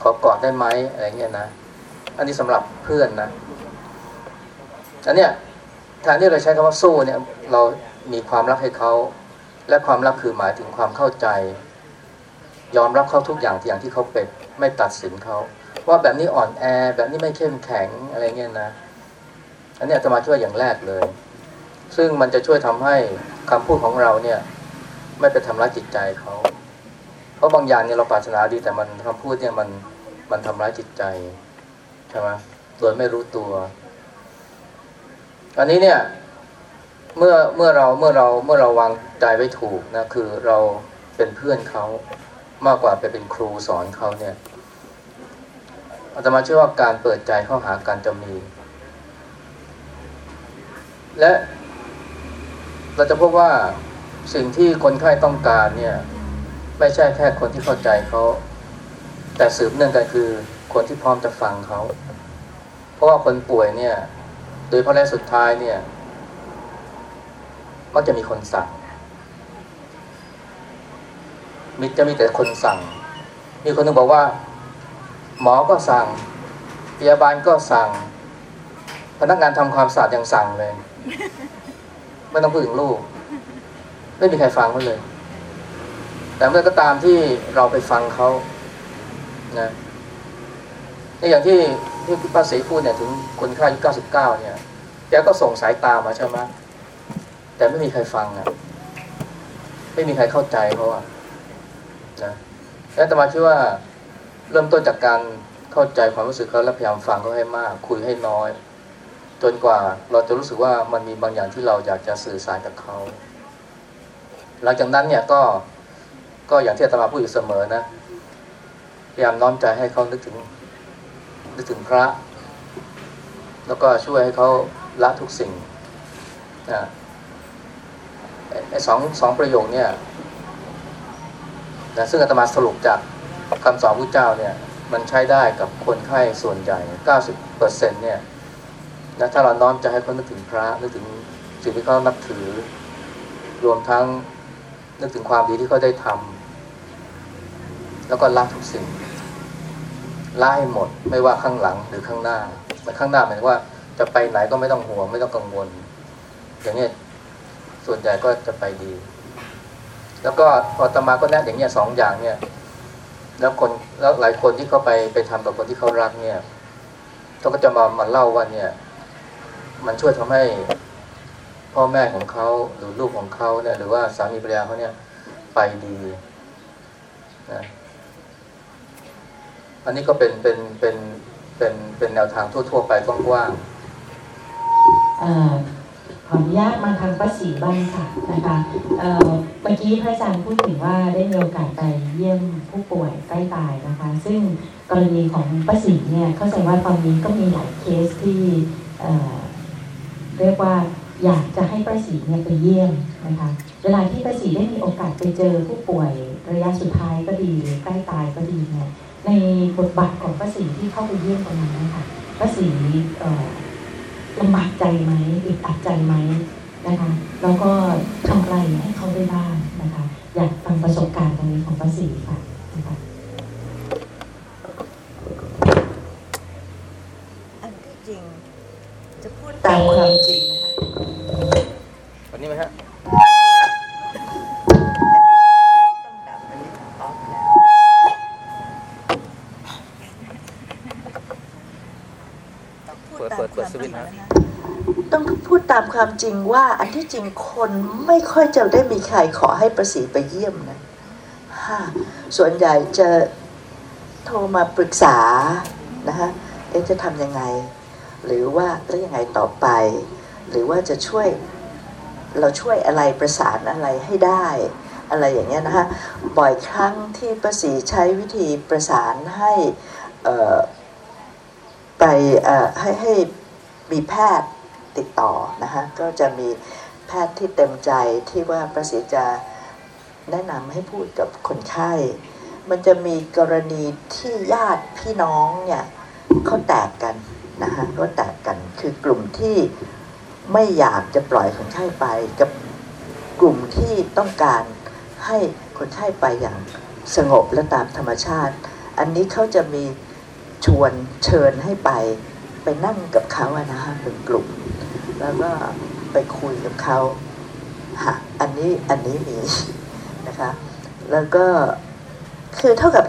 ขอกอดได้ไหมอะไรเงี้ยนะ อันนี้สำหรับเพื่อนนะอันเนี้ยแทนที่เราใช้คำว่าสู้เนี่ย เรามีความรักให้เขาและความรักคือหมายถึงความเข้าใจ ยอมรับเขาทุกอย่างที่อย่างที่เขาเป็นไม่ตัดสินเขาว่าแบบนี้อ่อนแอ แบบนี้ไม่เข้มแข็งอะไรเงี้ยนะอันนี้อาตมาช่วยอย่างแรกเลย ซึ่งมันจะช่วยทำให้คำพูดของเราเนี่ย ไม่ไปทำร้ายจิตใจเขาเพราะบางอย่างเนี่ยเราปรารถนาดีแต่มันคำพูดเนี่ยมันมันทำร้ายจิตใจ ใช่ไหมโดยไม่รู้ตัว อันนี้เนี่ย เมื่อเมื่อเราเมื่อเราเมื่อเราวางใจไว้ถูกนะคือเราเป็นเพื่อนเขามากกว่าไปเป็นครูสอนเขาเนี่ยอาตมาเชื่อว่าการเปิดใจเข้าหากันจะมี และเราจะพบว่าสิ่งที่คนไข้ต้องการเนี่ย ไม่ใช่แค่คนที่เข้าใจเขา แต่สืบเนื่องกันคือ คนที่พร้อมจะฟังเขา เพราะว่าคนป่วยเนี่ย โดยเพราะในสุดท้ายเนี่ยมักจะมีคนสั่งมิจะมีแต่คนสั่ง มีคนหนึงบอกว่า หมอก็สั่ง พยาบาลก็สั่ง พนักงานทำความสะอาดยังสั่งเลย ไม่ต้องพูดถึงลูก ไม่มีใครฟังเขาเลย แต่เมื่อก็ตามที่เราไปฟังเขานะ ในอย่างที่ที่ป้าศรีพูดเนี่ยถึงคนไข้อายุ99 เนี่ยแกก็ส่งสายตามาใช่ไหมแต่ไม่มีใครฟังอะไม่มีใครเข้าใจเขาอะนะแล้วแต่มาคิดว่าเริ่มต้นจากการเข้าใจความรู้สึกเขาและพยายามฟังเขาให้มาก คุยให้น้อย จนกว่าเราจะรู้สึกว่ามันมีบางอย่างที่เราอยากจะสื่อสารกับเขาหลังจากนั้นเนี่ยก็ก็อย่างที่ตมาพูดอยู่เสมอนะพยายามน้อมใจให้เขานึกถึง นึกถึงพระ แล้วก็ช่วยให้เขาละทุกสิ่งนะไอ้สองสองประโยคเนี่ยนะซึ่งอาตมาสรุปจากคำสอนพระเจ้าเนี่ยมันใช้ได้กับคนไข้ส่วนใหญ่ 90เปอร์เซ็นเนี่ยนะถ้าเราน้อมใจให้เขานึกถึงพระนึกถึงสิ่งที่เขานับถือ รวมทั้งนึกถึงความดีที่เขาได้ทำแล้วก็ละทุกสิ่ง ละให้หมด ไม่ว่าข้างหลังหรือข้างหน้าแต่ข้างหน้าหมายว่าจะไปไหนก็ไม่ต้องห่วงไม่ต้องกังวล อย่างนี้ส่วนใหญ่ก็จะไปดี แล้วก็พอตมาก็แนะอย่างเนี้ยสองอย่างเนี่ย แล้วคนแล้วหลายคนที่เขาไปไปทำกับคนที่เขารักเนี่ยเขาก็จะมามาเล่าว่าเนี่ย มันช่วยทำให้พ่อแม่ของเขาหรือลูกของเขาเนี่ย หรือว่าสามีภรรยาเขาเนี่ย ไปดีนะ อันนี้ก็เป็นเป็นเป็นเป็นเป็นแนวทางทั่ว ๆ ไปกว้างเอ่อขออนุญาตมาทางป้าศรีบ้างค่ะนะคะเมื่อกี้พระอาจารย์พูดถึงว่าได้มีโอกาสไปเยี่ยมผู้ป่วยใกล้ตายนะคะ ซึ่งกรณีของป้าศรีเนี่ยเข้าใจว่าตอนนี้ก็มีหลายเคสที่เรียกว่าอยากจะให้ป้าศรีเนี่ยไปเยี่ยมนะคะ เวลาที่ป้าศรีได้มีโอกาสไปเจอผู้ป่วยระยะสุดท้ายก็ดีใกล้ตายก็ดีเนี่ย ในบทบาทของป้าศรีที่เข้าไปเยี่ยมตรงนั้นนะคะป้าศรีเอ่อลำบากใจไหมอึดอัดใจไหมนะคะแล้วก็ทำอะไรให้เขาได้บ้างนะคะอยากฟังประสบการณ์ตรงนี้ของป้าศรีค่ะนะคะอันที่จริง จะพูดตามความจริงนะคะๆวันนี้ไหมฮะ ตามความจริงว่าอันที่จริงคนไม่ค่อยจะได้มีใครขอให้ประสีไปเยี่ยมนะฮะส่วนใหญ่จะโทรมาปรึกษานะคะเอ๊ะจะทำยังไง หรือว่าแล้วยังไงต่อไป หรือว่าจะช่วยเราช่วยอะไรประสานอะไรให้ได้ อะไรอย่างเงี้ยนะคะบ่อยครั้งที่ประสีใช้วิธีประสานให้ไปให้ให้มีแพทย์ ติดต่อนะคะก็จะมีแพทย์ที่เต็มใจที่ว่าประสีจะแนะนำให้พูดกับคนไข้ มันจะมีกรณีที่ญาติพี่น้องเนี่ยเขาแตกกันนะคะเขาแตกกันคือกลุ่มที่ไม่อยากจะปล่อยคนไข้ไปกับกลุ่มที่ต้องการให้คนไข้ไปอย่างสงบและตามธรรมชาติ อันนี้เขาจะมีชวนเชิญให้ไปไปนั่งกับเขาอะนะฮะเป็นกลุ่ม แล้วก็ไปคุยกับเขาฮะอันนี้อันนี้มีนะคะ แล้วก็คือเท่ากับ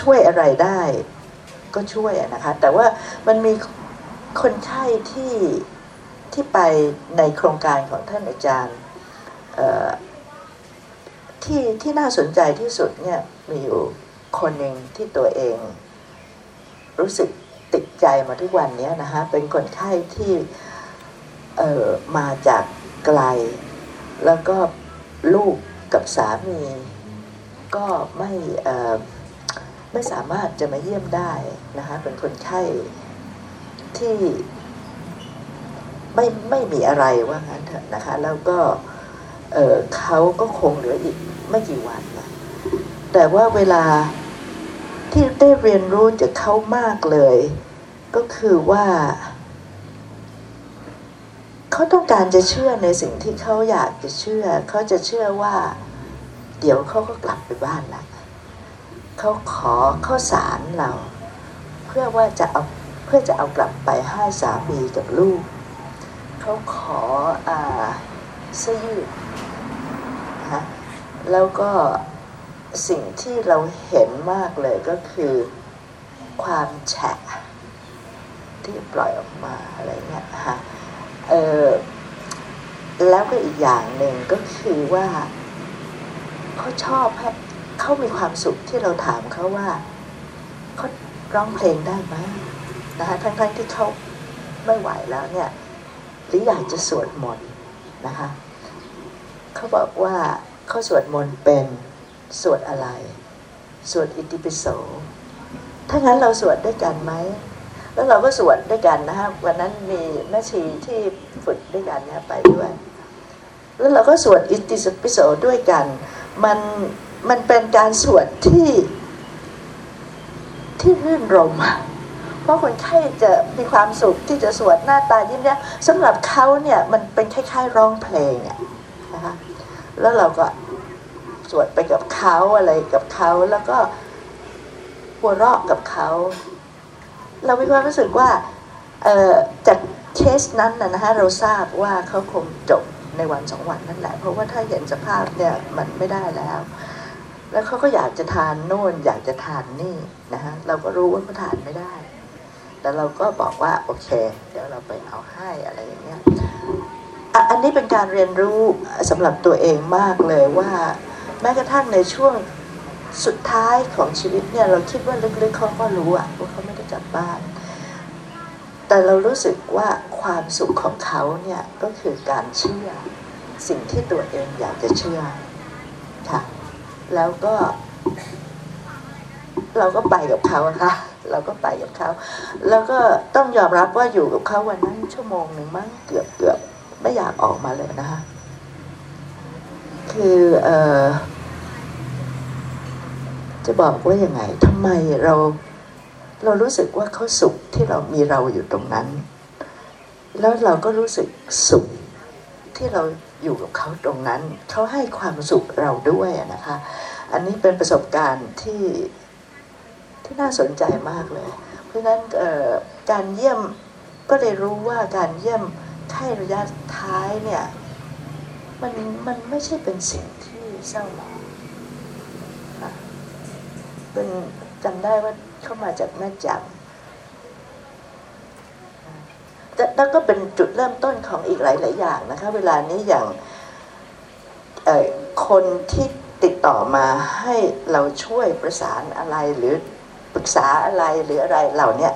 ช่วยอะไรได้ก็ช่วยนะคะ แต่ว่ามันมีคนไข้ที่ที่ไปในโครงการของท่านอาจารย์ที่ที่น่าสนใจที่สุดเนี่ยมีอยู่คนหนึ่งที่ตัวเอง รู้สึกติดใจมาทุกวันนี้นะคะเป็นคนไข้ที่ เออมาจากไกล แล้วก็ลูกกับสามี ก็ไม่เออไม่สามารถจะมาเยี่ยมได้นะคะเป็นคนไข้ที่ไม่ไม่มีอะไรว่างั้นเถอะนะคะ แล้วก็เออเขาก็คงเหลืออีกไม่กี่วันนะแต่ว่าเวลาที่ได้เรียนรู้จากเขามากเลย ก็คือว่า เขาต้องการจะเชื่อในสิ่งที่เขาอยากจะเชื่อ เขาจะเชื่อว่า เดี๋ยวเขาก็กลับไปบ้านละเขาขอข้าวสารเรา เพื่อว่าจะเอาเพื่อจะเอากลับไปให้สามีกับลูก เขาขออ่าเสื้อยืดนะแล้วก็สิ่งที่เราเห็นมากเลยก็คือ ความแฉะที่ปล่อยออกมาอะไรเงี้ยนะคะ แล้วก็อีกอย่างหนึ่งก็คือว่าเขาชอบให้เขามีความสุขที่เราถามเขาว่าเขาร้องเพลงได้ไหมนะคะทั้งๆที่เขาไม่ไหวแล้วเนี่ยหรืออยากจะสวดมนต์นะคะเขาบอกว่าเขาสวดมนต์เป็นสวดอะไร สวดอิติปิโสถ้างั้นเราสวดด้วยกันไหม แล้วเราก็สวดด้วยกันนะคะวันนั้นมีแม่ชีที่ฝึกด้วยกันเนี่ยไปด้วย แล้วเราก็สวดอิติสปิโสด้วยกัน มันมันเป็นการสวดที่ที่รื่นรมเพราะคนไข้จะมีความสุขที่จะสวดหน้าตายิ้มแย้มสำหรับเขาเนี่ยมันเป็นคล้ายๆร้องเพลงอะนะคะแล้วเราก็สวดไปกับเขาอะไรกับเขาแล้วก็หัวเราะกับเขา เรามีความรู้สึกว่าจากเคสนั้นนะนะคะเราทราบว่าเขาคงจบในวันสองวันนั่นแหละ เพราะว่าถ้าเห็นสภาพเนี่ยมันไม่ได้แล้ว แล้วเขาก็อยากจะทานโน่นอยากจะทานนี่นะคะเราก็รู้ว่าเขาทานไม่ได้ แต่เราก็บอกว่าโอเค เดี๋ยวเราไปเอาให้อะไรอย่างเงี้ยอะอันนี้เป็นการเรียนรู้สำหรับตัวเองมากเลยว่า แม้กระทั่งในช่วง สุดท้ายของชีวิตเนี่ยเราคิดว่าลึกๆเขาก็รู้อะว่าเขาไม่ได้กลับบ้าน แต่เรารู้สึกว่าความสุขของเขาเนี่ยก็คือการเชื่อ สิ่งที่ตัวเองอยากจะเชื่อค่ะแล้วก็ เราก็ไปกับเขาค่ะเราก็ไปกับเขา แล้วก็ต้องยอมรับว่าอยู่กับเขาวันนั้นชั่วโมงหนึ่งมั้งเกือบเกือบไม่อยากออกมาเลยนะคะคือเออ จะบอกว่ายังไงทำไมเราเรารู้สึกว่าเขาสุขที่เรามีเราอยู่ตรงนั้น แล้วเราก็รู้สึกสุขที่เราอยู่กับเขาตรงนั้น เขาให้ความสุขเราด้วยนะคะ อันนี้เป็นประสบการณ์ที่ที่น่าสนใจมากเลย เพราะฉะนั้นการเยี่ยมก็เลยรู้ว่าการเยี่ยมไข้ระยะท้ายเนี่ยมันมันไม่ใช่เป็นสิ่งที่เศร้าหมอง เป็นจำได้ว่าเข้ามาจากแม่จังแต่แล้วก็เป็นจุดเริ่มต้นของอีกหลาย ๆ อย่างนะคะ เวลานี้อย่างคนที่ติดต่อมาให้เราช่วยประสานอะไรหรือปรึกษาอะไรหรืออะไรเหล่านี้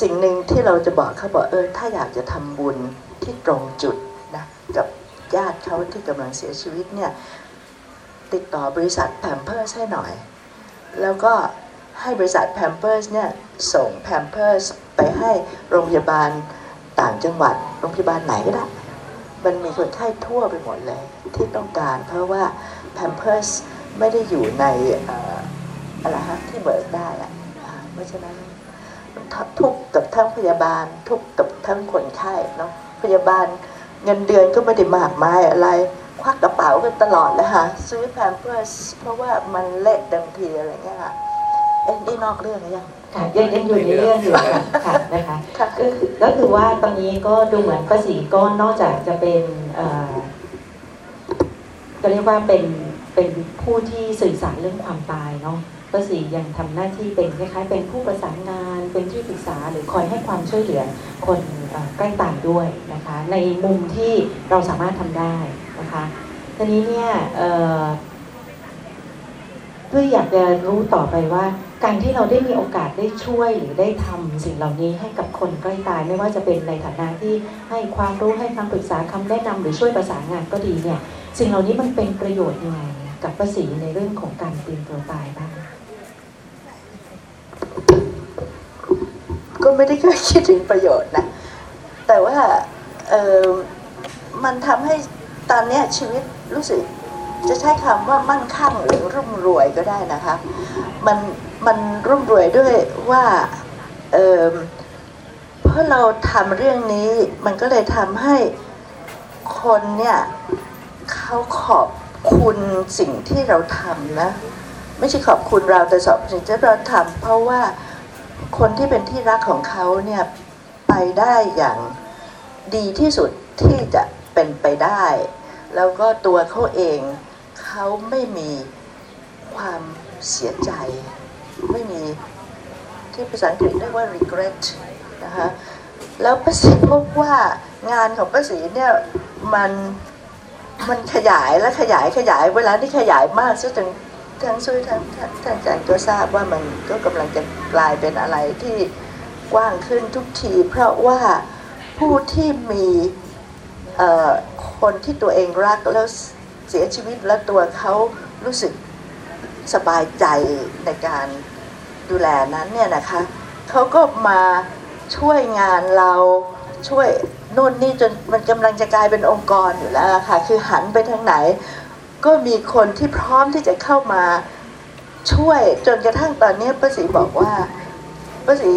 สิ่งหนึ่งที่เราจะบอกเขาบอกเออถ้าอยากจะทำบุญที่ตรงจุดนะกับญาติเขาที่กำลังเสียชีวิตเนี่ยติดต่อบริษัท Pampers ให้หน่อย แล้วก็ให้บริษัท Pampers เนี่ยส่ง Pampers ไปให้โรงพยาบาลต่างจังหวัด โรงพยาบาลไหนก็ได้ มันมีคนไข้ทั่วไปหมดเลยที่ต้องการเพราะว่า Pampers ไม่ได้อยู่ในอะไรฮะที่เบิกได้อะเพราะฉะนั้นทุกข์กับทั้งพยาบาล ทุกข์กับทั้งคนไข้เนาะพยาบาลเงินเดือนก็ไม่ได้มากมายอะไร ควักกระเป๋ากันตลอดเลยค่ะซื้อแพมเพิร์สเพราะว่ามันเละเต็มทีอะไรเงี้ยค่ะเอ็นนี่นอกเรื่องหรือยังค่ะยังยังอยู่ในเรื่องอยู่ค่ะค่ะนะคะค่ะก็คือก็คือว่าตอนนี้ก็ดูเหมือนป้าศรีก็นอกจากจะเป็นเอ่อก็เรียกว่าเป็นเป็นผู้ที่สื่อสารเรื่องความตายเนาะป้าศรียังทำหน้าที่เป็นคล้ายๆเป็นผู้ประสานงาน เป็นที่ปรึกษาหรือคอยให้ความช่วยเหลือคนเอ่อใกล้ตายด้วยนะคะ ในมุมที่เราสามารถทำได้ นะคะทีนี้เนี่ยเพื่ออยากจะรู้ต่อไปว่า การที่เราได้มีโอกาสได้ช่วยหรือได้ทำสิ่งเหล่านี้ให้กับคนใกล้ตาย ไม่ว่าจะเป็นในฐานะที่ให้ความรู้ให้คำปรึกษาคำแนะนำหรือช่วยประสานงานก็ดีเนี่ยสิ่งเหล่านี้มันเป็นประโยชน์ยังไงกับประสีในเรื่องของการเตรียมตัวตายบ้างก็ไม่ได้เคยคิดถึงประโยชน์นะ แต่ว่ามันทำให้ ตอนนี้ชีวิตรู้สึกจะใช้คำว่ามั่งคั่งหรือรุ่มรวยก็ได้นะคะ มันมันรุ่มรวยด้วยว่าเออเพราะเราทำเรื่องนี้มันก็เลยทำให้คนเนี่ยเขาขอบคุณสิ่งที่เราทำนะ ไม่ใช่ขอบคุณเราแต่สอบสิ่งที่เราทำเพราะว่าคนที่เป็นที่รักของเขาเนี่ยไปได้อย่างดีที่สุดที่จะเป็นไปได้ แล้วก็ตัวเขาเองเขาไม่มีความเสียใจ ไม่มีที่ภาษาอังกฤษเรียกว่า regret นะคะแล้วประสิทธิ์พบว่างานของประสิทธิ์เนี่ยมันมันขยายและขยายขยายเวลาที่ขยายมากซะจนทั้งซุยทั้งท่านอาจารย์ก็ทราบว่ามันก็กำลังจะกลายเป็นอะไรที่กว้างขึ้นทุกที เพราะว่าผู้ที่มี คนที่ตัวเองรักแล้วเสียชีวิตแล้วตัวเขารู้สึกสบายใจในการดูแลนั้นเนี่ยนะคะเขาก็มาช่วยงานเราช่วยนู่นนี่จนมันกำลังจะกลายเป็นองค์กรอยู่แล้วค่ะคือหันไปทางไหน ก็มีคนที่พร้อมที่จะเข้ามาช่วยจนกระทั่งตอนนี้ป้าศรีบอกว่าป้าศรี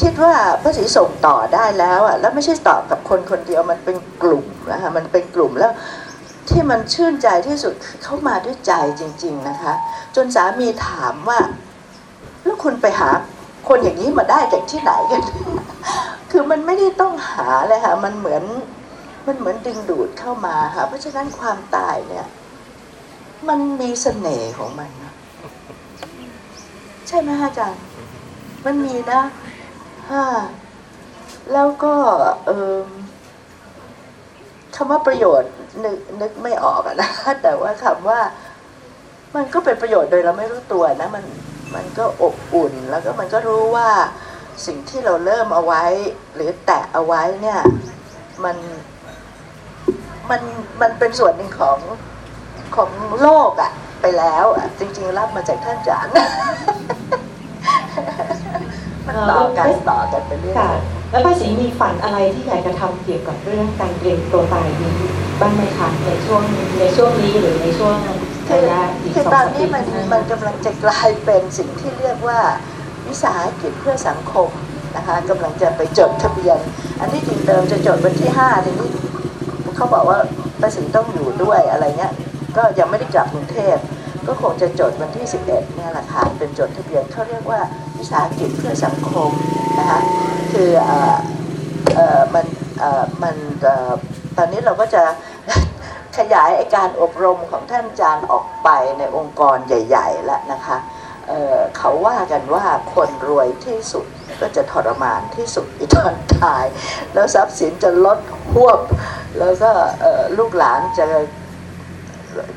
คิดว่าป้าศรีส่งต่อได้แล้วอะแล้วไม่ใช่ต่อกับคนคนเดียวมันเป็นกลุ่มนะคะมันเป็นกลุ่มแล้วที่มันชื่นใจที่สุดเข้ามาด้วยใจจริง ๆนะคะ จนสามีถามว่า แล้วคุณไปหาคนอย่างนี้มาได้จากที่ไหนกัน คือมันไม่ได้ต้องหาเลยค่ะ มันเหมือน มันเหมือนดึงดูดเข้ามาค่ะ เพราะฉะนั้นความตายเนี่ย มันมีเสน่ห์ของมันนะใช่ไหมอาจารย์ มันมีนะ ฮ่าแล้วก็คำว่าประโยชน์นึกนึกไม่ออกนะแต่ว่าคำว่า มันก็เป็นประโยชน์โดยเราไม่รู้ตัวนะมันมันก็อบอุ่นแล้วก็มันก็รู้ว่าสิ่งที่เราเริ่มเอาไว้ หรือแตะเอาไว้เนี่ยมันมันมันเป็นส่วนหนึ่งของของโลกอะไปแล้วอะจริง ๆ รับมาจากท่านจารย์ มันต่อกันต่อกันไปเรื่อยค่ะ แล้วป้าศรีมีฝันอะไรที่อยากจะทำเกี่ยวกับเรื่องการเตรียมตัวตายนี้บ้างไหมคะในช่วงในช่วงนี้หรือในช่วงคือระยะอีกคือสองตอนสามปีนี้มันข้างหมันกำลังจะกลายเป็นสิ่งที่เรียกว่าวิสาหกิจเพื่อสังคมนะคะกำลังจะไปจดทะเบียน อันที่จริงเดิมจะจดวันที่ห้าทีนี้เขาบอกว่าประสิทธิ์ต้องอยู่ด้วยอะไรเงี้ยก็ยังไม่ได้กลับกรุงเทพก็คงจะจดวันที่ 11เนี่ยแหละค่ะเป็นจดทะเบียนเขาเรียกว่า วิสาหกิจเพื่อสังคมนะคะคือเอ่อเอ่อมันเอ่อมันเอ่อตอนนี้เราก็จะขยายไอการอบรมของท่านอาจารย์ออกไปในองค์กรใหญ่ ๆ แล้วนะคะเอ่อเขาว่ากันว่าคนรวยที่สุดก็จะทรมานที่สุดอีตอนตาย แล้วทรัพย์สินจะลดหวบ แล้วก็เอ่อลูกหลานจะ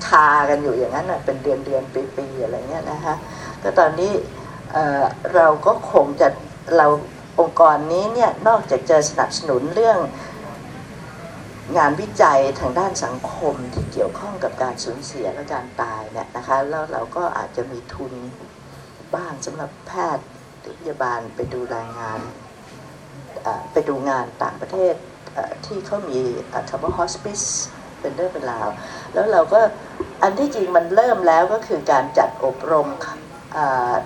คากันอยู่อย่างนั้นเป็นเดือนเดือนปีๆอะไรเงี้ยนะคะก็ตอนนี้ เเราก็คงจะเราองค์กรนี้เนี่ยนอกจากจะสนับสนุนเรื่องงานวิจัยทางด้านสังคมที่เกี่ยวข้องกับการสูญเสียและการตายเนี่ยนะคะแล้วเราก็อาจจะมีทุนบ้างสำหรับแพทย์หรือพยาบาลไปดูรายงานไปดูงานต่างประเทศที่เขามีอ่อคำว่า hospice เป็นเรื่องเป็นราว แล้วเราก็อันที่จริงมันเริ่มแล้วก็คือการจัดอบรมเอ่อ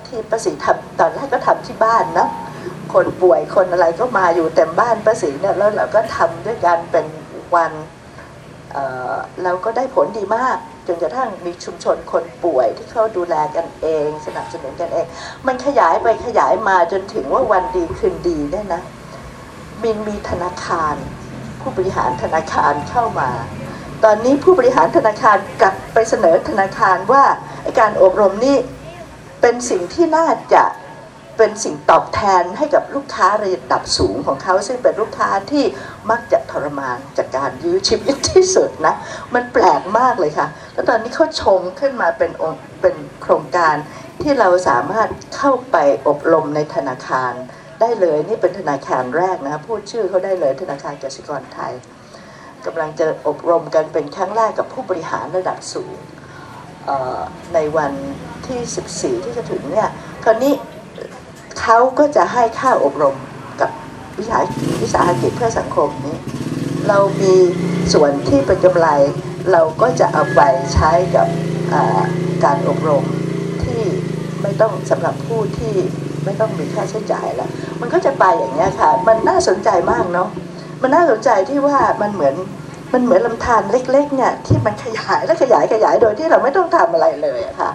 ที่ประสิทธิ์ทำตอนแรกก็ทำที่บ้านนะคนป่วยคนอะไรก็มาอยู่เต็มบ้านประสิทธิ์เนี่ยแล้วเราก็ทำด้วยกันเป็นวันเราก็ได้ผลดีมากจนกระทั่งมีชุมชนคนป่วยที่เขาดูแลกันเอง สนับสนุนกันเอง มันขยายไปขยายมาจนถึงว่าวันดีคืนดีเนี่ยนะมินมีธนาคาร ผู้บริหารธนาคารเข้ามา ตอนนี้ผู้บริหารธนาคารกลับไปเสนอธนาคารว่าการอบรมนี่ เป็นสิ่งที่น่าจะเป็นสิ่งตอบแทนให้กับลูกค้าระดับสูงของเขา ซึ่งเป็นลูกค้าที่มักจะทรมานจากการยื้อชีวิตที่สุดนะมันแปลกมากเลยค่ะ แล้วตอนนี้เขาชงขึ้นมาเป็นองค์เป็นโครงการที่เราสามารถเข้าไปอบรมในธนาคารได้เลยนี่เป็นธนาคารแรกนะพูดชื่อเขาได้เลยธนาคารกสิกรไทยกำลังจะอบรมกันเป็นครั้งแรกกับผู้บริหารระดับสูงในวัน ที่ 14 ที่จะถึงเนี่ยคราวนี้เขาก็จะให้ค่าอบรมกับวิสาวิสาหกิจเพื่อสังคมนี้ เรามีส่วนที่เป็นกำไร เราก็จะเอาไปใช้กับการอบรมที่ไม่ต้องสำหรับผู้ที่ไม่ต้องมีค่าใช้จ่ายแล้ว มันก็จะไปอย่างนี้ยค่ะ มันน่าสนใจมากเนาะมันน่าสนใจที่ว่ามันเหมือน มันเหมือนลำธารเล็กๆเนี่ยที่มันขยายและขยายขยายโดยที่เราไม่ต้องทำอะไรเลยค่ะ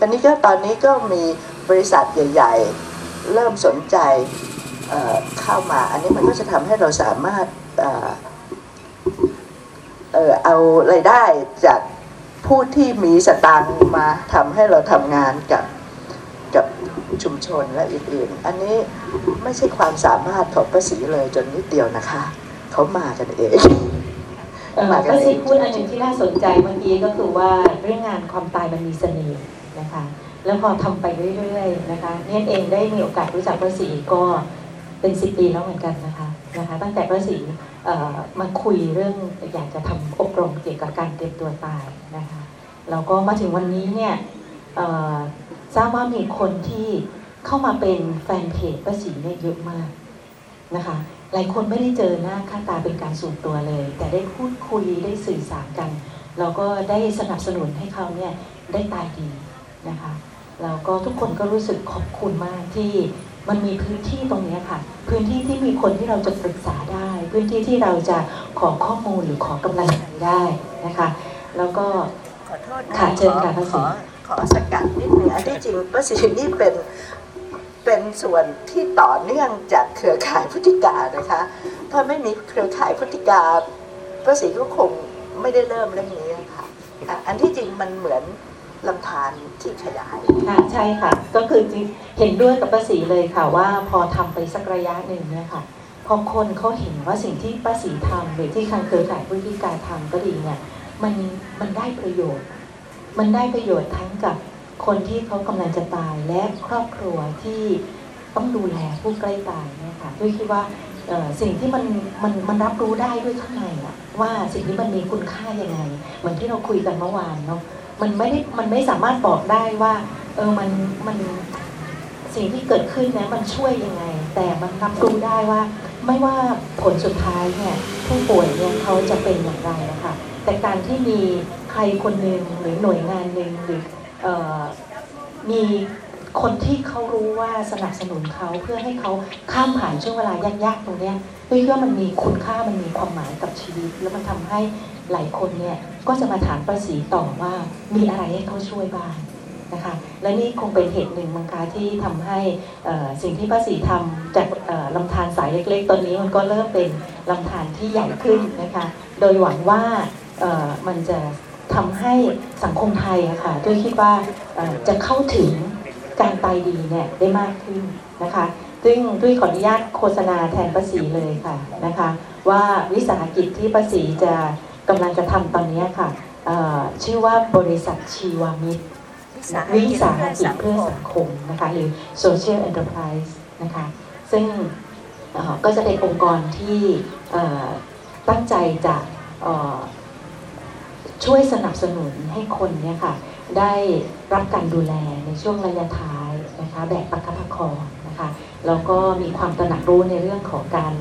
อันนี้ก็ตอนนี้ก็มีบริษัทใหญ่ ๆ เริ่มสนใจเเข้ามา อันนี้มันก็จะทำให้เราสามารถเออเอเอารายได้จากผู้ที่มีสตางค์มาทำให้เราทำงานกับกับชุมชนและอื่นๆ อันนี้ไม่ใช่ความสามารถของประสีเลยจนนิดเดียวนะคะ เขามากันเอง เอ่อป้าสิพูดอันหนึ่งที่น่าสนใจเมื่อกี้ก็คือว่าเรื่องงานความตายมันมีเสน่ห์นะคะ แล้วพอทำไปเรื่อยๆนะคะเนี่ยเองได้มีโอกาสรู้จักป้าสีก็เป็นสิบปีแล้วเหมือนกันนะคะนะคะ ตั้งแต่ป้าสีมาคุยเรื่องอยากจะทำอบรมเกี่ยวกับการเตรียมตัวตายนะคะแล้วก็มาถึงวันนี้เนี่ยทราบว่ามีคนที่เข้ามาเป็นแฟนเพจป้าสีเนี่ยเยอะมากนะคะ หลายคนไม่ได้เจอหน้าค่าตาเป็นการส่วนตัวเลย แต่ได้พูดคุยได้สื่อสารกันแล้วก็ได้สนับสนุนให้เขาเนี่ยได้ตายดีนะคะแล้วก็ทุกคนก็รู้สึกขอบคุณมากที่มันมีพื้นที่ตรงเนี้ยค่ะ พื้นที่ที่มีคนที่เราจะปรึกษาได้ พื้นที่ที่เราจะขอข้อมูลหรือขอกำลังใจได้นะคะ แล้วก็ขอโทษนะค่ะเชิญค่ะขพระอศรีขอขอสกัดนิดหนึ่งอันที่จริงประสิทธิ์นี่เป็น เป็นส่วนที่ต่อเนื่องจากเครือข่ายพุทธิกานะคะ ถ้าไม่มีเครือข่ายพุทธิกาประสิทธิ์ก็คงไม่ได้เริ่มเรื่องนี้ค่ะ อันที่จริงมันเหมือนลำธารที่ขยายค่ะใช่ค่ะ ก็คือจริงเห็นด้วยกับป้าศรีเลยค่ะว่าพอทำไปสักระยะหนึ่งเนี่ยค่ะ พอคนเขาเห็นว่าสิ่งที่ป้าศรีทำหรือที่ทางเครือข่ายผู้พิการทำก็ดีเนี่ยมันมันได้ประโยชน์ มันได้ประโยชน์ทั้งกับ คนที่เขากำลังจะตายและครอบครัวที่ต้องดูแลผู้ใกล้ตายเนี่ยค่ะด้วยคิดว่าสิ่งที่มันมันมันรับรู้ได้ด้วยข้างในอะว่าสิ่งนี้มันมีคุณค่ายังไง เหมือนที่เราคุยกันเมื่อวานเนาะมันไม่ได้มันไม่สามารถบอกได้ว่าเออมันมันสิ่งที่เกิดขึ้นนะมันช่วยยังไง แต่มันรับรู้ได้ว่า ไม่ว่าผลสุดท้ายเนี่ยผู้ป่วยเนี่ยเขาจะเป็นอย่างไรนะคะแต่การที่มีใครคนหนึ่งหรือหน่วยงานหนึ่งหรือ มีคนที่เขารู้ว่าสนับสนุนเขาเพื่อให้เขาข้ามผ่านช่วงเวลายากๆตรงนี้ด้วยว่ามันมีคุณค่ามันมีความหมายกับชีวิต แล้วมันทำให้หลายคนเนี่ยก็จะมาถามประสีต่อว่ามีอะไรให้เขาช่วยบ้างนะคะและนี่คงเป็นเหตุหนึ่งมังคะที่ทำให้สิ่งที่ป้าสีทำจากลำธารสายเล็ก ๆ ตอนนี้มันก็เริ่มเป็นลำธารที่ใหญ่ขึ้นนะคะโดยหวังว่ามันจะ ทำให้สังคมไทยอะค่ะด้วยคิดว่าจะเข้าถึงการตายดีเนี่ยได้มากขึ้นนะคะซึ่งด้วยขออนุญาตโฆษณาแทนป้าสีเลยค่ะนะคะ ว่าวิสาหกิจที่ป้าสีจะกำลังจะทำตอนนี้ค่ะชื่อว่าบริษัทชีวามิตรวิสาหกิจเพื่อสังคมนะคะหรือ social enterprise นะคะซึ่งก็จะเป็นองค์กรที่ตั้งใจจะ ช่วยสนับสนุนให้คนเนี่ยค่ะได้รับการดูแลในช่วงระยะท้ายนะคะแบบประคับประคองนะคะแล้วก็มีความตระหนักรู้ในเรื่องของการ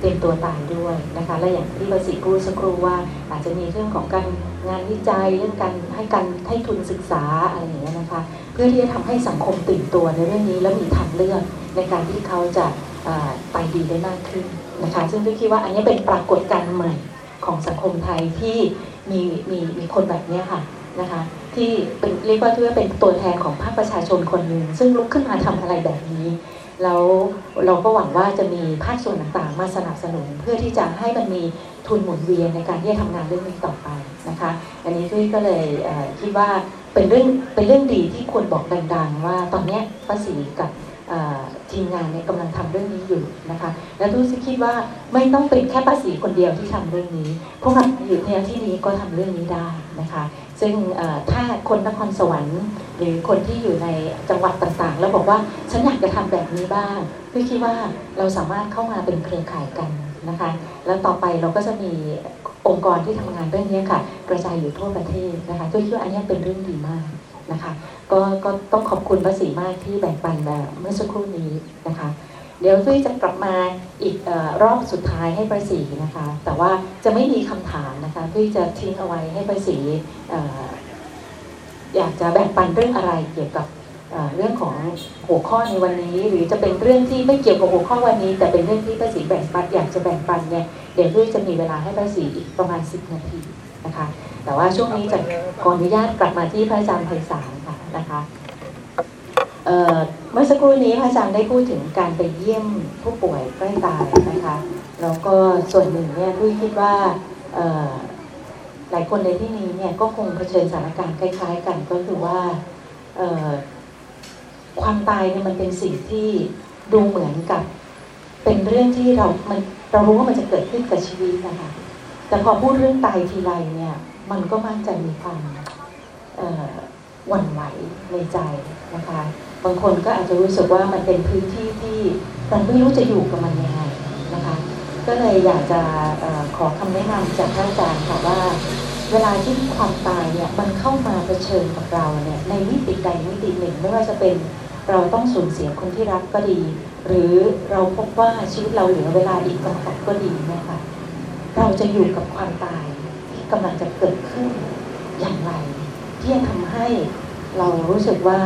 เตรียมตัวตายด้วยนะคะและอย่างที่ประสิทธิ์พูดสักครู่ว่าอาจจะมีเรื่องของการงานวิจัยเรื่องการให้การให้ทุนศึกษาอะไรอย่างเงี้ยนะคะเพื่อที่จะทำให้สังคมตื่นตัวในเรื่องนี้แล้วมีทางเลือกในการที่เขาจะไปดีได้มากขึ้นนะคะซึ่งพี่คิดว่าอันนี้เป็นปรากฏการณ์ใหม่ของสังคมไทยที่ มีมีมีคนแบบเนี้ค่ะนะคะที่เป็นเรียกว่าที่ว่าเป็นตัวแทนของภาคประชาชนคนหนึ่งซึ่งลุกขึ้นมาทำอะไรแบบนี้แล้วเราก็หวังว่าจะมีภาคส่วนต่างๆ มาสนับสนุน เพื่อที่จะให้มันมีทุนหมุนเวียนในการที่จะทำงานเรื่องนี้ต่อไปนะคะ อันนี้พี่ก็เลยคิดว่าเป็นเรื่องเป็นเรื่องดีที่ควรบอกดังๆ ว่าตอนนี้ยป้าศรีกับ ทีมงานเนี่ยกำลังทำเรื่องนี้อยู่นะคะ และทุกท่คิดว่าไม่ต้องเป็นแค่ป้าศรีคนเดียวที่ทำเรื่องนี้ พวกเราอยู่ในที่นี้ก็ทำเรื่องนี้ได้นะคะ ซึ่งถ้าคนนครสวรรค์ หรือคนที่อยู่ในจังหวัดต่างๆ แล้วบอกว่าฉันอยากจะทำแบบนี้บ้างพี่คิดว่าเราสามารถเข้ามาเป็นเครือข่ายกันนะคะ แล้วต่อไปเราก็จะมีองค์กรที่ทำงานเรื่องนี้ค่ะ กระจายอยู่ทั่วประเทศนะคะพี่คิดว่าอันนี้เป็นเรื่องดีมาก นะคะก็ก็ต้องขอบคุณภาษีมากที่แบ่งปันแบบเมื่อสักครู่นี้นะคะ เดี๋ยวตุ้ยจะกลับมาอีกออรอบสุดท้ายให้ประสีนะคะ แต่ว่าจะไม่มีคำถามนะคะตุ้ยจะทิ้งเอาไว้ให้ประสีอยากจะแบ่งปันเรื่องอะไรเกี่ยวกับเเรื่องของหัวข้อในวันนี้ หรือจะเป็นเรื่องที่ไม่เกี่ยวกับหัวข้อวันนี้ แต่เป็นเรื่องที่ประสีแบ่งปันอยากจะแบ่งปันเนี่ยเดี๋ยวตุ้ยจะมีเวลาให้ประสีอีกประมาณ 10 นาทีนะคะ แต่ว่าช่วงนี้จะขออนุญาตกลับมาที่พระอาจารย์ไพศาลค่ะนะคะเมื่อสักครู่นี้พระอาจารย์ได้พูดถึงการไปเยี่ยมผู้ป่วยใกล้ตายนะคะแล้วก็ส่วนหนึ่งเนี่ยพี่คิดว่าหลายคนในที่นี้เนี่ยก็คงเผชิญสถานการณ์คล้าย ๆ กันก็คือว่าความตายเนี่ยมันเป็นสิ่งที่ดูเหมือนกับเป็นเรื่องที่เรามันเรารู้ว่ามันจะเกิดขึ้นกับชีวิตนะคะแต่พอพูดเรื่องตายทีไรเนี่ย มันก็มักจะมีความหวั่นไหวในใจนะคะ บางคนก็อาจจะรู้สึกว่ามันเป็นพื้นที่ที่เราไม่รู้จะอยู่กับมันยังไงนะคะ ก็เลยอยากจะออขอคำแนะนำจากท่านอาจารย์ค่ะว่า เวลาที่ความตายเนี่ยมันเข้ามาเผชิญกับเราเนี่ยในมิติใดมิติหนึ่ง ไม่ว่าจะเป็นเราต้องสูญเสียคนที่รักก็ดี หรือเราพบว่าชีวิตเราเหลือเวลาอีกจำกัดก็ดีเนะคะเราจะอยู่กับความตาย กำลังจะเกิดขึ้นอย่างไร ที่จะทำให้เรารู้สึกว่า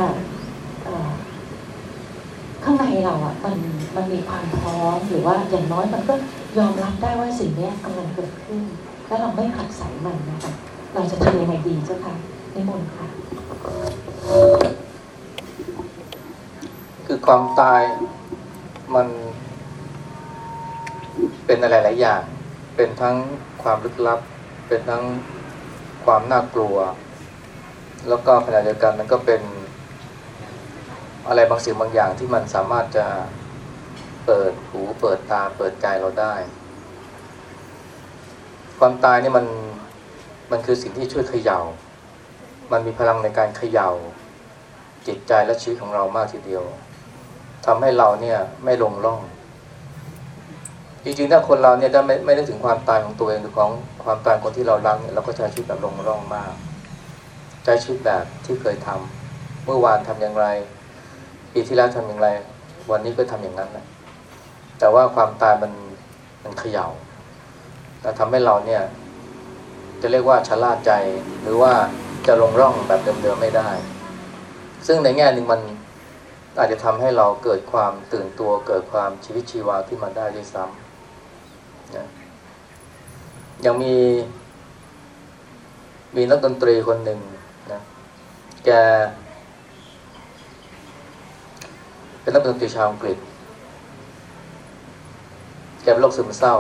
ข้างในเราอะมันมันมีความพร้อมหรือว่าอย่างน้อยมันก็ยอมรับได้ว่าสิ่งนี้กำลังเกิดขึ้น แล้วเราไม่ขัดใส่มันนะคะเราจะทำยังไงดีเจ้าค่ะนิมนต์ค่ะ คือความตายมันเป็นอะไรหลายอย่าง เป็นทั้งความลึกลับ เป็นทั้งความน่ากลัว แล้วก็ขณะเดียวกันมันก็เป็นอะไรบางสิ่งบางอย่างที่มันสามารถจะเปิดหูเปิดตาเปิดใจเราได้ ความตายนี่มันมันคือสิ่งที่ช่วยเขย่า มันมีพลังในการเขย่า จิตใจและชีวิตของเรามากทีเดียวทำให้เราเนี่ยไม่ลงร่อง จริงๆถ้าคนเราเนี่ยถ้าไม่ไม่นึกถึงความตายของตัวเองหรือของ ความตายคนที่เรารักเนี่ยเราก็ใช้ชีวิตแบบลงร่องมากใช้ชีวิตแบบที่เคยทำเมื่อวานทำอย่างไร ปีที่แล้วทำอย่างไร วันนี้ก็ทำอย่างนั้นแหละแต่ว่าความตายมันมันเขย่าแต่ทำให้เราเนี่ย จะเรียกว่าชะล่าใจหรือว่าจะลงร่องแบบเดิมๆไม่ได้ ซึ่งในแง่หนึ่งมันอาจจะทำให้เราเกิดความตื่นตัวเกิดความชีวิตชีวาขึ้นมาได้ด้วยซ้ำนะ ยังมี มีนักดนตรีคนหนึ่งนะแกเป็นนักดนตรีชาวอังกฤษ แกเป็นโรคซึมเศร้า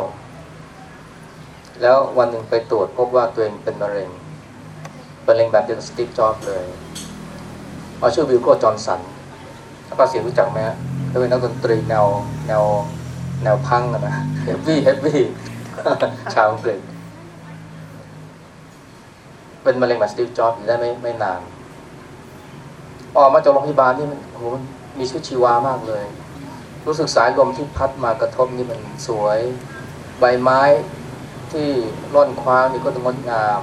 แล้ววันหนึ่งไปตรวจพบว่าตัวเองเป็นมะเร็งเป็นมะเร็งแบบเดียวกับ Steve Jobs เลยเอาชื่อ Wilko Johnson แล้วก็เสียงรู้จักไหมฮะเขาเป็นนักดนตรีแนวแนวแนวพังนะ heavy heavy ชาวอังกฤษเป็นมะเร็งแบบ Steve Jobs อยู่ได้ไม่ไม่นาน ออกมาจากโรงพยาบาลนี่มันโหมันมีชีวิตชีวามากเลย รู้สึกสายลมที่พัดมากระทบนี่มันสวย ใบไม้ที่ร่อนคว้างนี่ก็งดงาม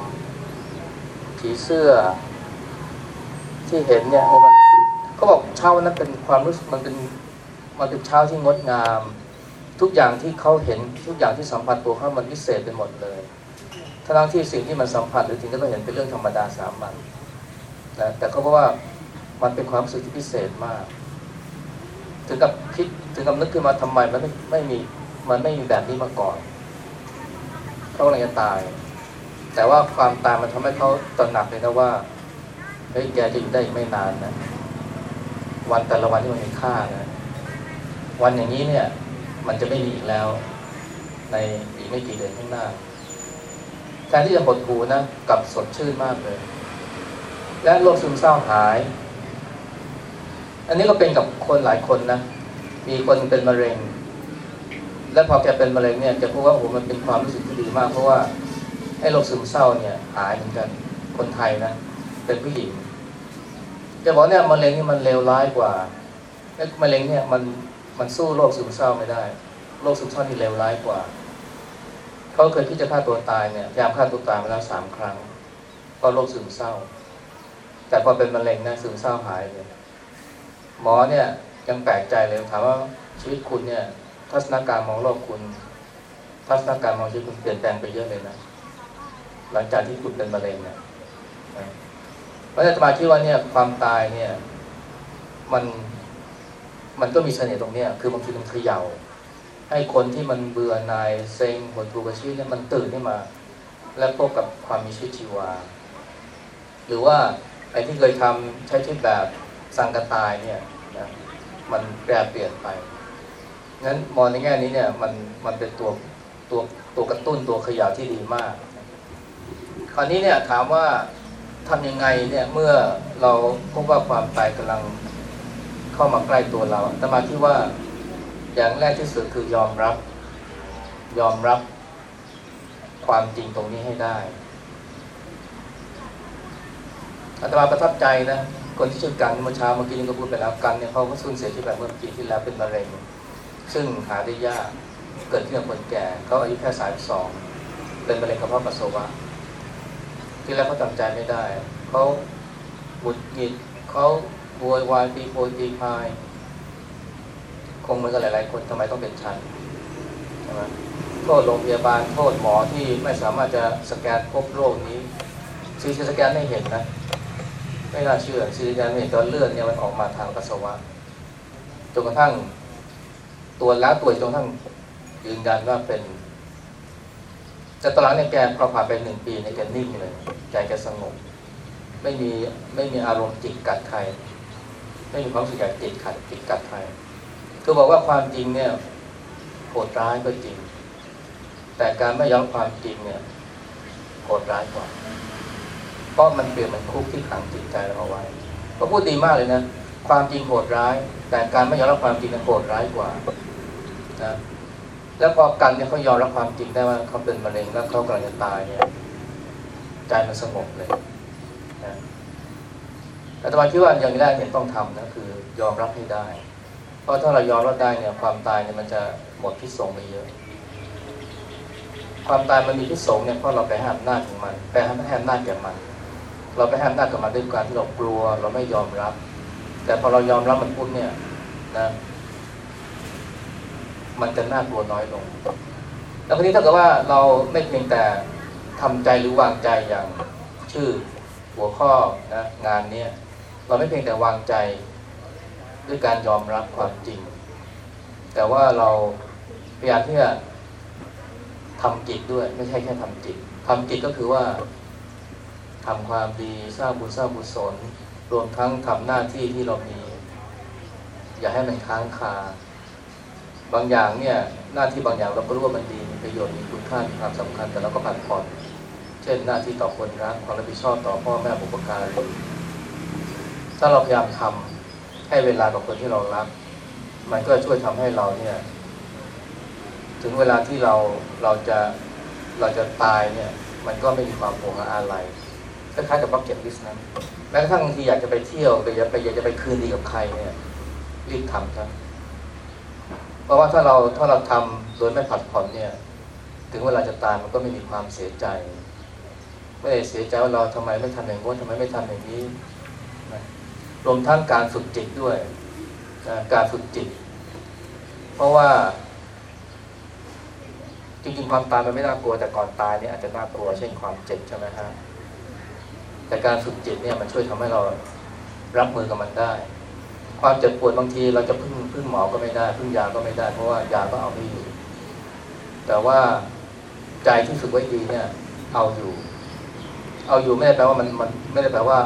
ผีเสื้อ ที่เห็นเนี่ยโอ้มันก็บอกเช้านั้นเป็นความรู้สึกมันเป็นมันเป็นเช้าที่งดงาม ทุกอย่างที่เขาเห็นทุกอย่างที่สัมผัสตัวเขามันพิเศษไปหมดเลยทั้งที่สิ่งที่มันสัมผัสหรือสิ่งที่เราเห็นเป็นเรื่องธรรมดาสามัญนะแต่เขาบอกว่ามันเป็นความรู้สึกที่พิเศษมาก ถึงกับคิดถึงกับนึกขึ้นมาทำไมมันไม่ไม่มีมันไม่มีแบบนี้มาก่อนเขากำลังจะตาย แต่ว่าความตายมันทำให้เขาตระหนักเลยนะว่าเฮ้ยแกจะอยู่ได้อีกไม่นานนะวันแต่ละวันที่มันมีค่านะวันอย่างนี้เนี่ย มันจะไม่มีอีกแล้ว ในอีกไม่กี่เดือนข้างหน้าแทนที่จะหดหูนะกับสดชื่นมากเลย และโรคซึมเศร้าหาย อันนี้ก็เป็นกับคนหลายคนนะ มีคนเป็นมะเร็ง และพอแกเป็นมะเร็งเนี่ยจะพบว่าโอ้โหมันเป็นความรู้สึกที่ดีมาก เพราะว่าไอ้โรคซึมเศร้าเนี่ยหายเหมือนกันคนไทยนะ เป็นผู้หญิงจะบอกเนี่ยมะเร็งนี่มันเลวร้ายกว่าไอ้มะเร็งเนี่ยมัน มันสู้โรคซึมเศร้าไม่ได้ โรคซึมเศร้านี่เลวร้ายกว่า เขาเคยที่จะฆ่าตัวตายเนี่ยพยายามฆ่าตัวตายมาแล้วสามครั้งเพราะโรคซึมเศร้า แต่พอเป็นมะเร็งนะซึมเศร้าหายเลยหมอเนี่ยยังแปลกใจเลยถามว่าชีวิตคุณเนี่ย ทัศนการมองโลกคุณ ทัศนการมองชีวิตคุณเปลี่ยนแปลงไปเยอะเลยนะหลังจากที่คุณเป็นมะเร็งเนี่ยเพราะฉะนั้นมาคิดว่าเนี่ยความตายเนี่ย มัน ก็มีเสน่ห์ตรงเนี้ยคือบางทีมันเขย่า ให้คนที่มันเบื่อนายเซ็งหดหู่กับชีวิตเนี่ยมันตื่นขึ้นมา และพบกับความมีชีวิตชีวา หรือว่าไอ้ที่เคยทำใช้ชีวิตแบบสังกตายเนี่ยนะมันแปรเปลี่ยนไปงั้นมองในแง่นี้เนี่ยมันมันเป็นตัวตัวตัวกระตุ้นตัวขย่าที่ดีมาก คราวนี้เนี่ยถามว่าทำยังไงเนี่ยเมื่อเราพบว่าความตายกำลัง เข้ามาใกล้ตัวเราแต่มาที่ว่าอย่างแรกที่สุดคือยอมรับ ยอมรับความจริงตรงนี้ให้ได้อาตมาประทับใจนะคนที่ชื่อกันเมื่อเช้าเมื่อกี้นี่ก็พูดไปแล้วกันเนี่ยเขาก็สูญเสียชีวิตไปเมื่อปีที่แล้วเป็นมะเร็ง ซึ่งหาได้ยากเกิดขึ้นกับคนแก่เขาอายุแค่สามสองเป็นมะเร็งกระเพาะปัสสาวะ ที่แรกเขาจำใจไม่ได้เขาหงุดหงิดเขา โวยวายตีโพยตีพายคงเหมือนกับหลาย ๆ คนทำไมต้องเป็นฉันใช่ไหมโทษโรงพยาบาลโทษหมอที่ไม่สามารถจะสแกนพบโรคนี้ซีทีสแกนไม่เห็นนะไม่น่าเชื่อซีทีสแกนไม่เห็นตอนเลือดเนี่ยมันออกมาทางปัสสาวะจนกระทั่งตรวจแล้วตรวจจนกระทั่งยืนยันว่าเป็นแต่ตอนหลังเนี่ยแกพอผ่านไปหนึ่งปีเนี่ยแกนิ่งเลยใจแกสงบไม่มีไม่มีอารมณ์จิกกัดใคร ไม่มีความรู้สึกอยากจิกขัดจิกกัดใครคือบอกว่าความจริงเนี่ยโหดร้ายก็จริง แต่การไม่ยอมความจริงเนี่ยโหดร้ายกว่า เพราะมันเปลี่ยนเหมันคุกที่ขังจิตใจเราเอาไว้ก็พูดดีมากเลยนะความจริงโหดร้าย แต่การไม่ยอมรับความจริงนั้นโหดร้ายกว่านะแล้วพอกันเนี่ยเขายอมรับความจริงได้ว่าเขาเป็นมะเร็งแล้วเขากำลังจะตายเนี่ยใจมันสงบเลย แต่ตมาคิดว่าอย่างแรกเนี่ยต้องทำนะคือยอมรับให้ได้ เพราะถ้าเรายอมรับได้เนี่ยความตายเนี่ยมันจะหมดพิษสงไปเยอะ ความตายมันมีพิษสงเนี่ยเพราะเราไปห้ามหน้าจของมันไปห้ามห้ามหน้าจแก่มัน เราไปห้ามหน้าจกับมันด้วยการที่เรากลัวเราไม่ยอมรับ แต่พอเรายอมรับมันปุ๊บเนี่ยนะมันจะน่ากลัวน้อยลง แล้วทีนี้ถ้าเกิดว่าเราไม่เพียงแต่ทำใจหรือวางใจอย่างชื่อหัวข้อนะงานเนี้ย เราไม่เพียงแต่วางใจด้วยการยอมรับความจริง แต่ว่าเราพยายามที่จะทำจิตด้วย ไม่ใช่แค่ทำจิตทำจิตก็คือว่าทำความดีสร้างบุญสร้างบุญสนรวมทั้งทำหน้าที่ที่เรามี อย่าให้มันค้างคา บางอย่างเนี่ย หน้าที่บางอย่างเราก็รู้ว่ามันดีมีประโยชน์มีคุณค่ามีความสำคัญแต่เราก็ผัดผ่อนเช่นหน้าที่ต่อคนรักความรับผิดชอบต่อพ่อแม่บุปการี ถ้าเราพยายามทำให้เวลากับคนที่เรารัก มันก็ช่วยทำให้เราเนี่ย ถึงเวลาที่เราเราจะเราจะตายเนี่ย มันก็ไม่มีความโหงอาลัยคล้ายๆกับบักเก็ตลิสต์นั้นแม้กระทั่งบางทีอยากจะไปเที่ยวหรืออยากไปอยากจะไปคืนดีกับใครเนี่ยรีบทำซะเพราะว่าถ้าเราถ้าเราทำโดยไม่ผัดผ่อนเนี่ย ถึงเวลาจะตายมันก็ไม่มีความเสียใจ ไม่ได้เสียใจว่าเราทำไมไม่ทำอย่างโน้นทำไมไม่ทำอย่างนี้ รวมทั้งการฝึกจิตด้วยนะการฝึกจิต เพราะว่า จริงๆความตายมันไม่น่ากลัวแต่ก่อนตายเนี่ยอาจจะน่ากลัวเช่นความเจ็บใช่ไหมฮะแต่การฝึกจิตเนี่ยมันช่วยทำให้เรารับมือกับมันได้ ความเจ็บปวดบางทีเราจะพึ่งพึ่งหมอก็ไม่ได้ พึ่งยาก็ไม่ได้เพราะว่ายาก็เอาไม่อยู่ แต่ว่าใจที่ฝึกไว้ดีเนี่ย เอาอยู่ เอาอยู่ไม่ได้แปลว่ามันมันไม่ได้แปลว่า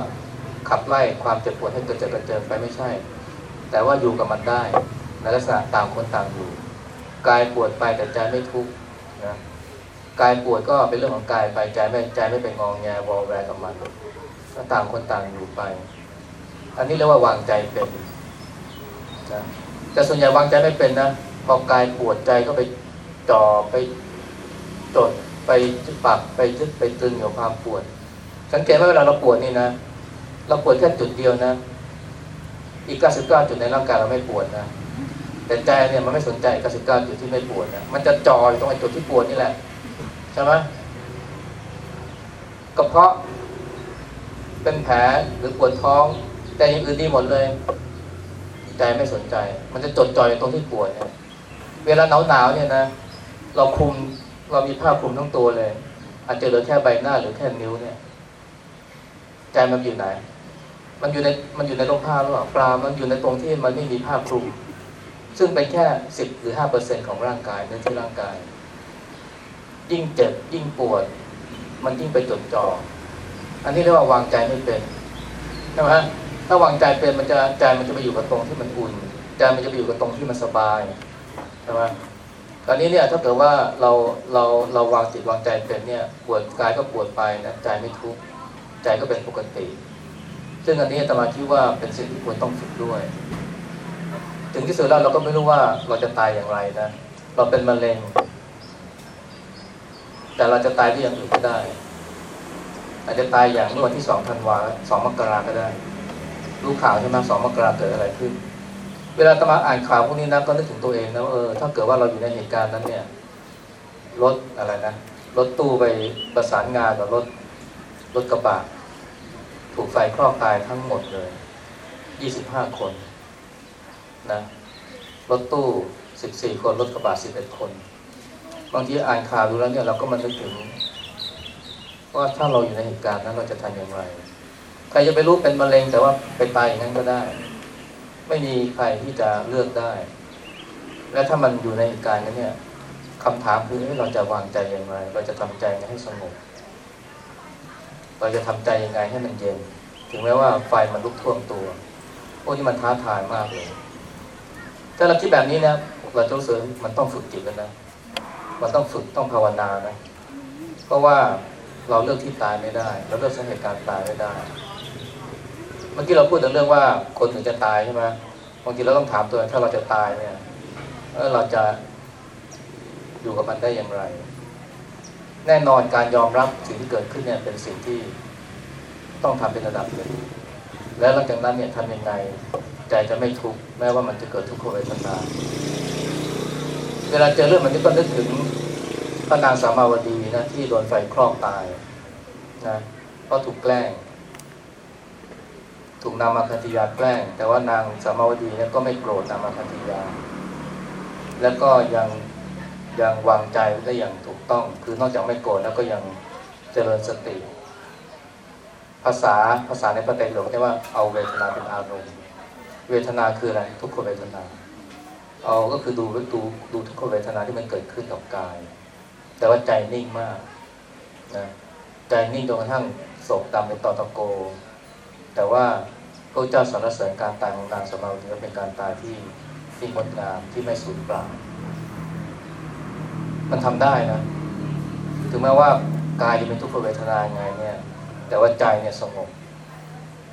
ขับไล่ความเจ็บปวดให้เกิดเจอกระเจิงไปไม่ใช่ แต่ว่าอยู่กับมันได้ในลักษณะต่างคนต่างอยู่กายปวดไปแต่ใจไม่ทุกข์นะกายปวดก็เป็นเรื่องของกายไปใจไม่ใจไม่เป็นงองแงวอลแวร์กับมันก็ต่างคนต่างอยู่ไป อันนี้เรียกว่าวางใจเป็นนะแต่ส่วนใหญ่วางใจไม่เป็นนะพอกายปวดใจก็ไปจ่อไปจดไปปักไปยึดไปตึงอยู่ความปวด สังเกตว่าเวลาเราปวดนี่นะ เราปวดแค่จุดเดียวนะ อีก 99 จุดในร่างกายเราไม่ปวดนะ แต่ใจเนี่ยมันไม่สนใจ 99 จุดที่ไม่ปวดนะ มันจะจออยู่ตรงไอ้จุดที่ปวดนี่แหละ ใช่ไหมกระเพาะเป็นแผลหรือปวดท้อง แต่อย่างอื่นดีหมดเลย ใจไม่สนใจ มันจะจดจ่อยตรงที่ปวดเนี่ยเวลาหนาวหนาวเนี่ยนะ เราคุมเรามีผ้าคลุมทั้งตัวเลย อาจจะเหลือแค่ใบหน้าหรือแค่นิ้วเนี่ย ใจมันอยู่ไหน มันอยู่ในมันอยู่ในร่มผ้าหรือเปล่าปลา มันอยู่ในตรงที่มันไม่มีผ้าคลุม ซึ่งเป็นแค่สิบหรือห้าเปอร์เซ็นของร่างกายเนื้อที่ร่างกาย ยิ่งเจ็บยิ่งปวด มันยิ่งไปจดจ่ออันนี้เรียกว่าวางใจไม่เป็นใช่ไหมถ้าวางใจเป็นมันจะใจมันจะไปอยู่กับตรงที่มันอุ่นใจมันจะไปอยู่กับตรงที่มันสบายใช่ไหมตอนนี้เนี่ยถ้าเกิดว่าเราเราเราวางจิตวางใจเป็นเนี่ยปวดกายก็ปวดไปนะใจไม่ทุกข์ใจก็เป็นปกติ ซึ่งอันนี้ตมาคิดว่าเป็นสิ่งที่ควรต้องฝึกด้วย ถึงที่สุดแล้วเราก็ไม่รู้ว่าเราจะตายอย่างไรนะ เราเป็นมะเร็ง แต่เราจะตายด้วยอย่างอื่นก็ได้ อาจจะตายอย่างเมื่อวันที่สองธันวาสองมกราก็ได้ รู้ข่าวใช่ไหมสองมกราเกิดอะไรขึ้น เวลาตมาอ่านข่าวพวกนี้นะก็นึกถึงตัวเองนะเออถ้าเกิดว่าเราอยู่ในเหตุการณ์นั้นเนี่ยรถอะไรนะรถตู้ไปประสานงานกับรถรถกระบะ ถูกไฟคลอกตายทั้งหมดเลยยี่สิบห้าคนนะรถตู้สิบสี่คน รถกระบะสิบเอ็ดคน บางทีอ่านข่าวดูแล้วเนี่ยเราก็มานึกถึง ว่าถ้าเราอยู่ในเหตุการณ์นั้นเราจะทำอย่างไร ใครจะไปรู้เป็นมะเร็งแต่ว่าไปตายอย่างนั้นก็ได้ ไม่มีใครที่จะเลือกได้ และถ้ามันอยู่ในเหตุการณ์นั้นเนี่ยคำถามคือเราจะวางใจอย่างไร เราจะทำใจให้สงบ เราจะทำใจยังไงให้มันเย็น ถึงแม้ว่าไฟมันลุกท่วมตัวพวกนี้มันท้าทายมากเลย ถ้าเราคิดแบบนี้นะเราจะรู้สึกมันต้องฝึกจิตกันนะ มันต้องฝึกต้องภาวนานะ เพราะว่าเราเลือกที่ตายไม่ได้ เราเลือกสาเหตุการตายไม่ได้ เมื่อกี้เราพูดถึงเรื่องว่าคนถึงจะตายใช่ไหมบางทีเราต้องถามตัวเองถ้าเราจะตายเนี่ยเราจะอยู่กับมันได้อย่างไร แน่นอนการยอมรับสิ่งที่เกิดขึ้นเนี่ยเป็นสิ่งที่ต้องทำเป็นระดับหนึ่งแล้วหลังจากนั้นเนี่ยทำยังไงใจจะไม่ทุกข์แม้ว่ามันจะเกิดทุกขเวทนาเวลาเจอเรื่องมันนี้ก็นึกถึงพระนางสามาวดีนะที่โดนไฟคลอกตายนะเพราะถูกแกล้ง ถูกนามาคันธิยาแกล้ง แต่ว่านางสามาวดีเนี่ยก็ไม่โกรธนามาคันธิยา แล้วก็ยัง ยังวางใจได้อย่างถูกต้อง คือนอกจากไม่โกรธแล้วก็ยังเจริญสติ ภาษาภาษาในพระไตรปิฎกเรียกว่าเอาเวทนาเป็นอารมณ์ เวทนาคืออะไรทุกขเวทนา เอาก็คือดูดูดูทุกขเวทนาที่มันเกิดขึ้นกับกาย แต่ว่าใจนิ่งมากนะใจนิ่งจนกระทั่งโศกดำเป็นตอตะโก แต่ว่าพระเจ้าสรรเสริญการตายของนางสมาวดีว่าเป็นการตายที่ที่งดงามที่ไม่สูญเปล่า มันทำได้นะ ถึงแม้ว่ากายจะเป็นทุกขเวทนาไงเนี่ย แต่ว่าใจเนี่ยสงบ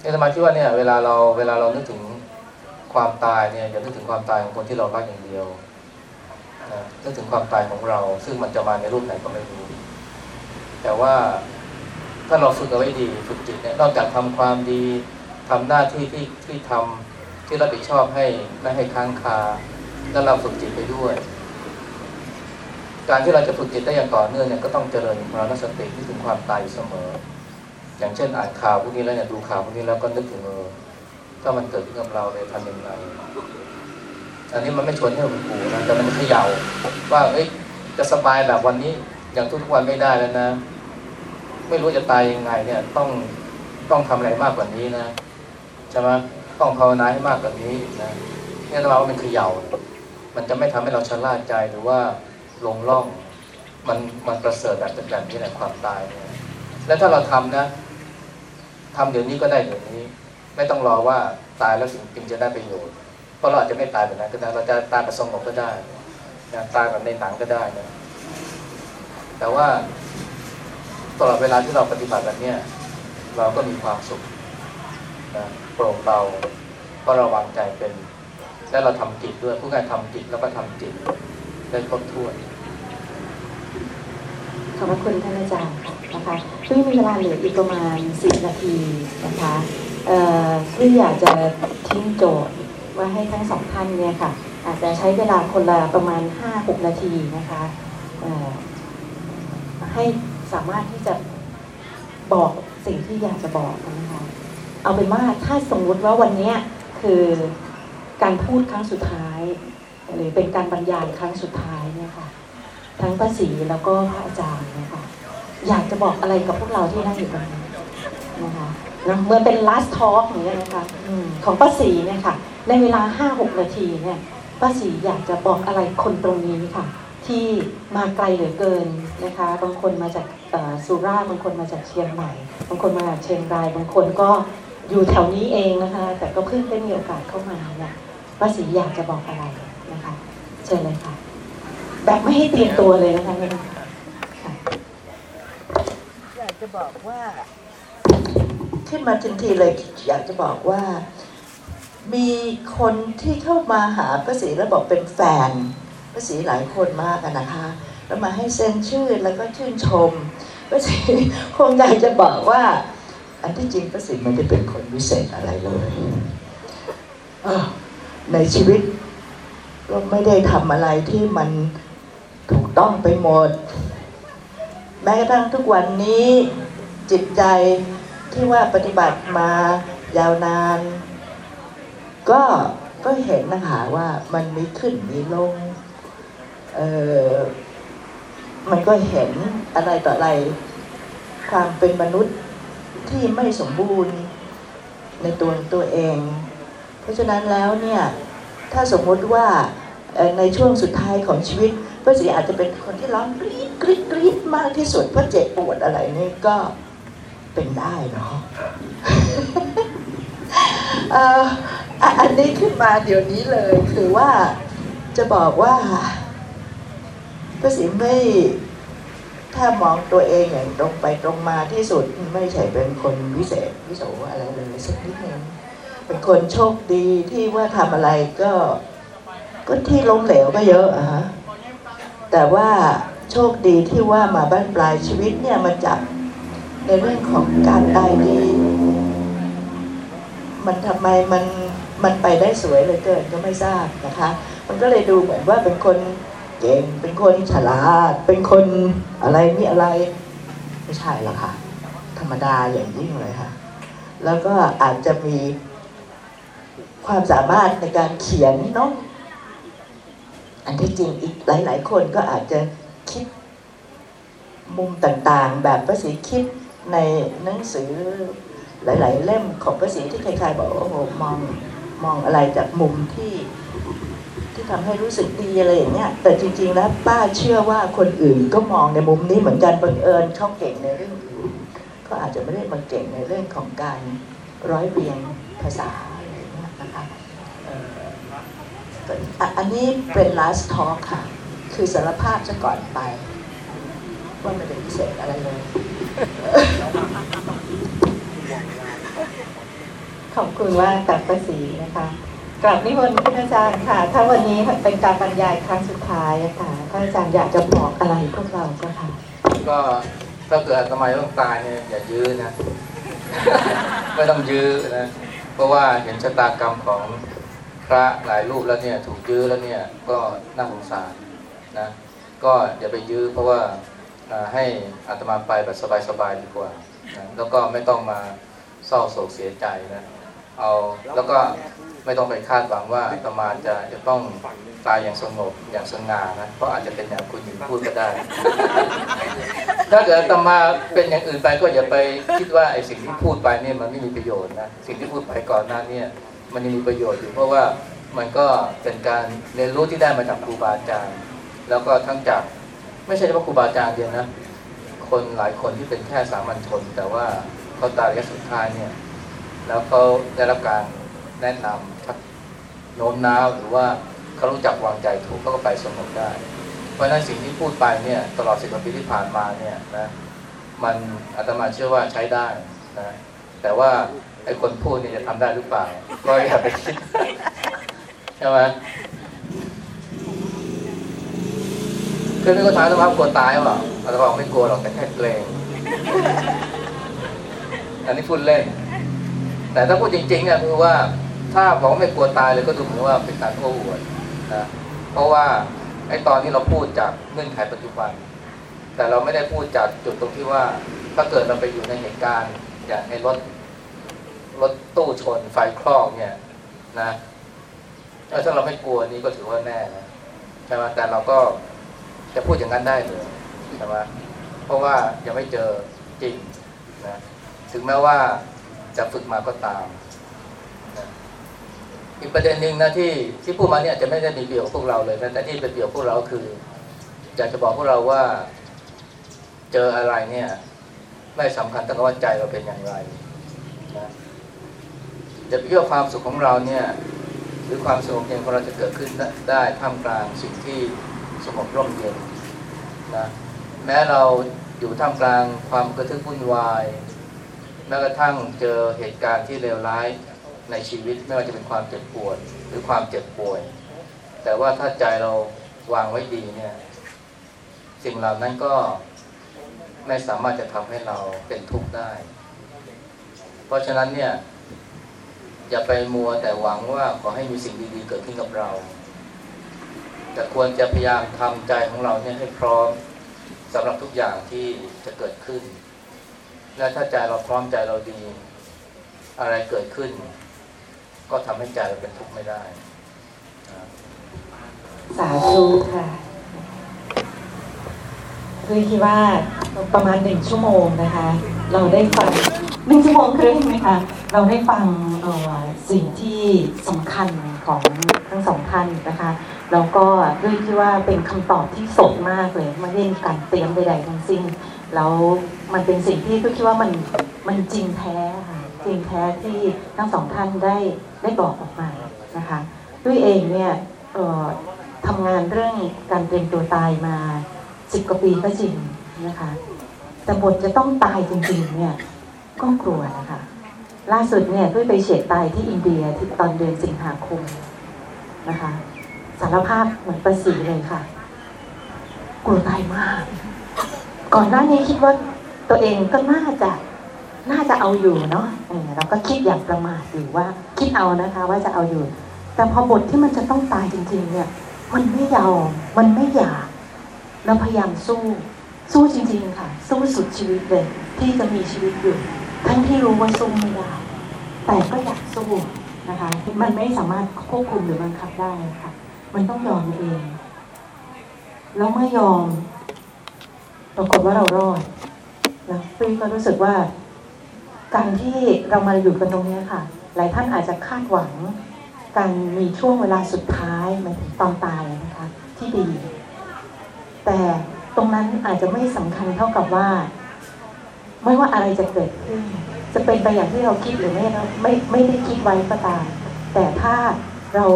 เนี่ยสมาธิว่าเนี่ยเวลาเราเวลาเรานึกถึงความตายเนี่ยอย่านึกถึงความตายของคนที่เรารักอย่างเดียวนะนึกถึงความตายของเรา ซึ่งมันจะมาในรูปไหนก็ไม่รู้แต่ว่าถ้าเราฝึกเอาไว้ดีฝึกจิตเนี่ยนอกจากทำความดีทำหน้าที่ที่ที่ทำที่รับผิดชอบให้ไม่ให้ค้างคาแล้วเราฝึกจิตไปด้วย การที่เราจะฝึกจิตได้อย่างต่อเนื่องเนี่ยก็ต้องเจริญมรณสตินึกถึงความตายอยู่เสมอ อย่างเช่นอ่านข่าวพวกนี้แล้วเนี่ยดูข่าวพวกนี้แล้วก็นึกถึงเออถ้ามันเกิดขึ้นกับเราเลยทำยังไงอันนี้มันไม่ชวนให้เราปูนะแต่มันเขย่าว่าเอ้ยจะสบายแบบวันนี้ อย่างทุกๆวันไม่ได้แล้วนะ ไม่รู้จะตายยังไงเนี่ยต้องต้องทำอะไรมากกว่านี้นะใช่ไหมต้องภาวนาให้มากกว่านี้นะเนี่ยเราว่ามันเขย่า มันจะไม่ทำให้เราชะล่าใจหรือว่า ลงล่อง มันมันประเสริฐแบบแบบนี้แหละความตายเนี่ยแล้วถ้าเราทำนะทำเดี๋ยวนี้ก็ได้เดี๋ยวนี้ ไม่ต้องรอว่าตายแล้วสิ่งจริงจะได้ประโยชน์เพราะเราอาจจะไม่ตายแบบนั้นก็ได้เราจะตายแบบสงบก็ได้นะตายแบบในหนังก็ได้นะแต่ว่าตลอดเวลาที่เราปฏิบัติแบบเนี้ยเราก็มีความสุขนะโปร่งเบาก็ระวังใจเป็น และเราทำจิตด้วยผู้การทำจิตแล้วก็ทำจิตได้ครบถ้วน ขอบพระคุณท่านอาจารย์ค่ะนะคะซึ่งมีเวลาเหลืออีกประมาณ10นาทีนะคะเอ่อที่อยากจะทิ้งโจทย์ว่าให้ทั้งสองท่านเนี่ยค่ะ อาจจะใช้เวลาคนละประมาณ5-6นาทีนะคะเอ่อให้สามารถที่จะบอกสิ่งที่อยากจะบอกนะคะ เอาเป็นว่าถ้าสมมุติว่าวันนี้คือการพูดครั้งสุดท้าย หรือเป็นการบรรยายครั้งสุดท้ายเนี่ยค่ะ ทั้งป้าศรีแล้วก็พระอาจารย์นะคะอยากจะบอกอะไรกับพวกเราที่นั่งอยู่ตรงนี้นะคะนะเหมือนเป็น last talk อย่างเงี้ยนะคะของป้าศรีเนี่ยค่ะ ในเวลา5-6นาทีเนี่ยป้าศรีอยากจะบอกอะไรคนตรงนี้ค่ะ ที่มาไกลเหลือเกินนะคะ บางคนมาจากสุราษฎร์บางคนมาจากเชียงใหม่ บางคนมาจากเชียงราย บางคนก็อยู่แถวนี้เองนะคะ แต่ก็เพิ่งได้มีโอกาสเข้ามาเนี่ยป้าศรีอยากจะบอกอะไรนะคะ เชิญเลยค่ะ แบบไม่ให้เตรียมตัวเลยนะคะเนี่ยค่ะอยากจะบอกว่าขึ้นมาทันทีเลยอยากจะบอกว่า มีคนที่เข้ามาหาพระศรีแล้วบอกเป็นแฟนพระศรีหลายคนมากนะคะ แล้วมาให้เซ็นชื่อแล้วก็ชื่นชมพระศรีคงอยากจะบอกว่า อันที่จริงพระศรีไม่ได้เป็นคนวิเศษอะไรเลยในชีวิตก็ไม่ได้ทำอะไรที่มัน ถูกต้องไปหมด แม้กระทั่งทุกวันนี้จิตใจที่ว่าปฏิบัติมายาวนาน ก็ก็เห็นนะคะว่ามันมีขึ้นมีลงเออมันก็เห็นอะไรต่ออะไร ความเป็นมนุษย์ที่ไม่สมบูรณ์ในตัวตัวเอง เพราะฉะนั้นแล้วเนี่ย ถ้าสมมติว่าในช่วงสุดท้ายของชีวิต ระศรีอาจจะเป็นคนที่ร้องกรี๊ดกรี๊ดกรี๊ดมากที่สุดเพราะเจ็บปวดอะไรนี่ก็เป็นได้เนาะอันนี้ขึ้นมาเดี๋ยวนี้เลยคือว่าจะบอกว่าพระศรีไม่ถ้ามองตัวเองอย่างตรงไปตรงมาที่สุดไม่ใช่เป็นคนวิเศษวิโสอะไรเลยสักนิดหนึงเป็นคนโชคดีที่ว่าทำอะไรก็ ก็ที่ล้มเหลวก็เยอะอะฮะ แต่ว่าโชคดีที่ว่ามาบ้านปลายชีวิตเนี่ยมันจับในเรื่องของการตายดี มันทำไมมันมันไปได้สวยเลยเกินก็ไม่ทราบนะคะ มันก็เลยดูเหมือนว่าเป็นคนเก่ง เป็นคนฉลาด เป็นคนอะไรนี่อะไร ไม่ใช่หรอกค่ะ ธรรมดาอย่างยิ่งเลยค่ะ แล้วก็อาจจะมีความสามารถในการเขียนเนาะ อันที่จริงอีกหลาย ๆ คนก็อาจจะคิดมุมต่างๆ แบบพระศรีคิดในหนังสือหลาย ๆ เล่มของพระศรีที่ใครๆบอกว่าโอ้โหมองมองอะไรจากมุมที่ที่ทำให้รู้สึกดีอะไรอย่างเงี้ยแต่จริงๆแล้วป้าเชื่อว่าคนอื่นก็มองในมุมนี้เหมือนกันบังเอิญเขาเก่งในเรื่องอื่นก็อาจจะไม่ได้มาเก่งในเรื่องของการร้อยเรียงภาษาอะไรอย่างเงี้ยนะคะเอ่อ อันนี้เป็น last talk ค่ะ คือสารภาพจะก่อนไป ว่าไม่ได้พิเศษอะไรเลย ขอบคุณว่ากับป้าศรีนะคะกลับนิมนต์ท่านอาจารย์ค่ะ ถ้าวันนี้เป็นการบรรยายครั้งสุดท้ายค่ะท่านอาจารย์อยากจะบอกอะไรพวกเราเจ้าค่ะ ก็ถ้าเกิดอาตมต้องตายเนี่ยอย่ายื้อนะ ไม่ต้องยื้อนะ เพราะว่าเห็นชะตากรรมของ พระหลายรูปแล้วเนี่ยถูกยื้อแล้วเนี่ยก็น่าสงสารนะก็อย่าไปยื้อเพราะว่าให้อาตมาไปแบบสบายๆดีกว่านะแล้วก็ไม่ต้องมาเศร้าโศกเสียใจนะเอาแล้วก็ไม่ต้องไปคาดหวังว่าอาตมาจะจะต้องตายอย่างสงบอย่างสง่านะเพราะอาจจะเป็นอย่างคุณหญิงพูดก็ได้ ถ้าเกิดอาตมาเป็นอย่างอื่นไปก็อย่าไปคิดว่าไอ้สิ่งที่พูดไปเนี่ยมันไม่มีประโยชน์นะสิ่งที่พูดไปก่อนหน้าเนี่ย มันยังมีประโยชน์อยู่เพราะว่ามันก็เป็นการเรียนรู้ที่ได้มาจากครูบาอาจารย์ แล้วก็ทั้งจากไม่ใช่เฉพาะครูบาอาจารย์เดียวนะ คนหลายคนที่เป็นแค่สามัญชน แต่ว่าเขาตายระยะสุดท้ายเนี่ย แล้วเขาได้รับการแนะนำชักโน้มน้าวหรือว่าเขารู้จักวางใจถูกเขาก็ไปสงบได้ เพราะฉะนั้นสิ่งที่พูดไปเนี่ยตลอดสิบกว่าปีที่ผ่านมาเนี่ยนะมันอาตมาเชื่อว่าใช้ได้นะแต่ว่า ไอ้คนพูดเนี่ยจะทำได้หรือเปล่า ก็อย่าไปคิดใช่ไหมเคยมีคนถามอาตมากลัวตายหรือเปล่าอาตมาบอกไม่กลัวหรอกแต่แค่เกรงอันนี้พูดเล่น แต่ถ้าพูดจริงๆเนี่ยคือว่าถ้าบอกว่าไม่กลัวตายเลยก็ดูเหมือนว่าเป็นการโอ้อวดนะเพราะว่าไอ้ตอนที่เราพูดจากเงื่อนไขปัจจุบัน แต่เราไม่ได้พูดจากจุดตรงที่ว่าถ้าเกิดเราไปอยู่ในเหตุการณ์อย่างในรถ รถตู้ชนไฟคลอกเนี่ยนะถ้าเราไม่กลัวนี่ก็ถือว่าแน่นะใช่ไหมแต่เราก็จะพูดอย่างนั้นได้เลยใช่ไหมเพราะว่ายังไม่เจอจริงนะถึงแม้ว่าจะฝึกมาก็ตามอีกประเด็นหนึ่งนะที่ที่พูดมาเนี่ยจะไม่ได้มีประโยชน์กับพวกเราเลยนะแต่ที่เป็นประโยชน์กับพวกเราคืออยากจะบอกพวกเราว่า เจออะไรเนี่ย ไม่สำคัญแต่ว่าใจเราเป็นอย่างไรนะ จะไปเกี่ยวความสุขของเราเนี่ยหรือความสงบเย็นของเราจะเกิดขึ้นได้ท่ามกลางสิ่งที่สงบร่มเย็นนะแม้เราอยู่ท่ามกลางความกระทึกวุ่นวาย แม้กระทั่งเจอเหตุการณ์ที่เลวร้ายในชีวิตไม่ว่าจะเป็นความเจ็บปวดหรือความเจ็บป่วย แต่ว่าถ้าใจเราวางไว้ดีเนี่ย สิ่งเหล่านั้นก็ไม่สามารถจะทำให้เราเป็นทุกข์ได้ เพราะฉะนั้นเนี่ย อย่าไปมัวแต่หวังว่าขอให้มีสิ่งดีๆเกิดขึ้นกับเรา แต่ควรจะพยายามทำใจของเราเนี่ยให้พร้อมสำหรับทุกอย่างที่จะเกิดขึ้น และถ้าใจเราพร้อมใจเราดี อะไรเกิดขึ้น ก็ทำให้ใจเราเป็นทุกข์ไม่ได้ สาธุค่ะ คือคิดว่าประมาณหนึ่งชั่วโมงนะคะ เราได้ฟังหนึ่งชั่วโมงครึ่งไหมคะเราได้ฟังเอ่อสิ่งที่สำคัญของทั้งสองท่านนะคะแล้วก็ด้วยที่ว่าเป็นคำตอบที่สดมากเลยไม่ได้มีการเตรียมใดๆทั้งสิ้นแล้วมันเป็นสิ่งที่ก็คิดว่ามันมันจริงแท้ค่ะจริงแท้ที่ทั้งสองท่านได้ได้บอกออกมานะคะด้วยเองเนี่ยเอ่อทำงานเรื่องการเตรียมตัวตายมา สิบกว่าปีก็จริงนะคะ แต่บทจะต้องตายจริงๆเนี่ยก็กลัวนะคะล่าสุดเนี่ยด้วยไปเฉียดตายที่อินเดียที่ตอนเดือนสิงหาคมนะคะ สารภาพเหมือนประสีเลยค่ะ กลัวตายมาก ก่อนหน้านี้คิดว่าตัวเองก็น่าจะน่าจะเอาอยู่เนาะเออเราก็คิดอย่างประมาทอยู่ว่า คิดเอานะคะ ว่าจะเอาอยู่ แต่พอบทที่มันจะต้องตายจริง ๆ เนี่ย มันไม่ยอมมันไม่อยาก เราพยายามสู้ สู้จริง ๆ ค่ะ สู้สุดชีวิตเลย ที่จะมีชีวิตอยู่ ทั้งที่รู้ว่าสู้ไม่ได้ แต่ก็อยากสู้นะคะ มันไม่สามารถควบคุมหรือบังคับได้ค่ะ มันต้องยอมเอง แล้วเมื่อยอมปรากฏว่าเรารอดนะพี่ก็รู้สึกว่า การที่เรามาอยู่กันตรงนี้ค่ะ หลายท่านอาจจะคาดหวัง การมีช่วงเวลาสุดท้ายมายถึงตอนตายนะคะ ที่ดี แต่ตรงนั้นอาจจะไม่สำคัญเท่ากับว่า ไม่ว่าอะไรจะเกิดขึ้น จะเป็นไปอย่างที่เราคิดหรือไม่ไม่ไม่ได้คิดไว้ก็ตามแต่ถ้าเรา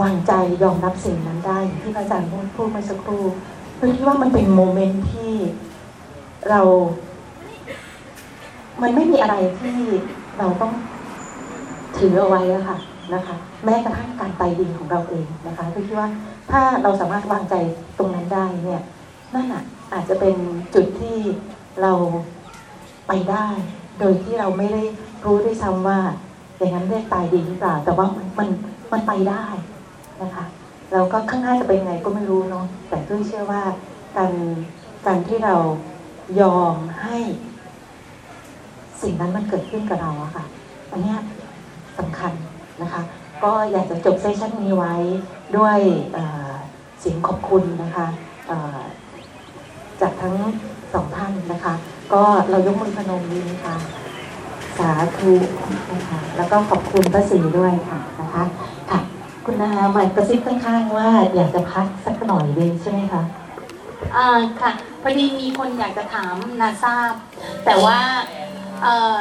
วางใจยอมรับสิ่งนั้นได้ ที่พระอาจารย์พูดเมื่อสักครู่คือคิดว่ามันเป็นโมเมนต์ที่เรา มันไม่มีอะไรที่เราต้องถือเอาไว้อะค่ะ นะคะ แม้กระทั่งการตายดีของเราเองนะคะคือคิดว่าถ้าเราสามารถวางใจตรงนั้นได้เนี่ยนั่นอะอาจจะเป็นจุดที่เราไปได้ โดยที่เราไม่ได้รู้ด้วยซ้ำว่าอย่างนั้นเรียกตายดีหรือเปล่า แต่ว่ามันมันมันไปได้นะคะแล้วก็ข้างหน้าจะเป็นไงก็ไม่รู้เนาะแต่ตุ้ยเชื่อว่าการการที่เรายอมให้สิ่งนั้นมันเกิดขึ้นกับเราอะค่ะ อันนี้สำคัญ นะคะ ก็อยากจะจบเซสชันนี้ไว้ด้วยเสียงขอบคุณนะคะจากทั้งสองท่านนะคะ ก็เรายกมือพนมดีไหมคะสาธุนะคะแล้วก็ขอบคุณพระศรีด้วยค่ะนะคะค่ะคุณนาหมายกระซิบข้างๆว่าอยากจะพักสักหน่อยเลยใช่ไหมคะอ่าค่ะพอดีมีคนอยากจะถามนาทราบ แต่ว่าเอ่อ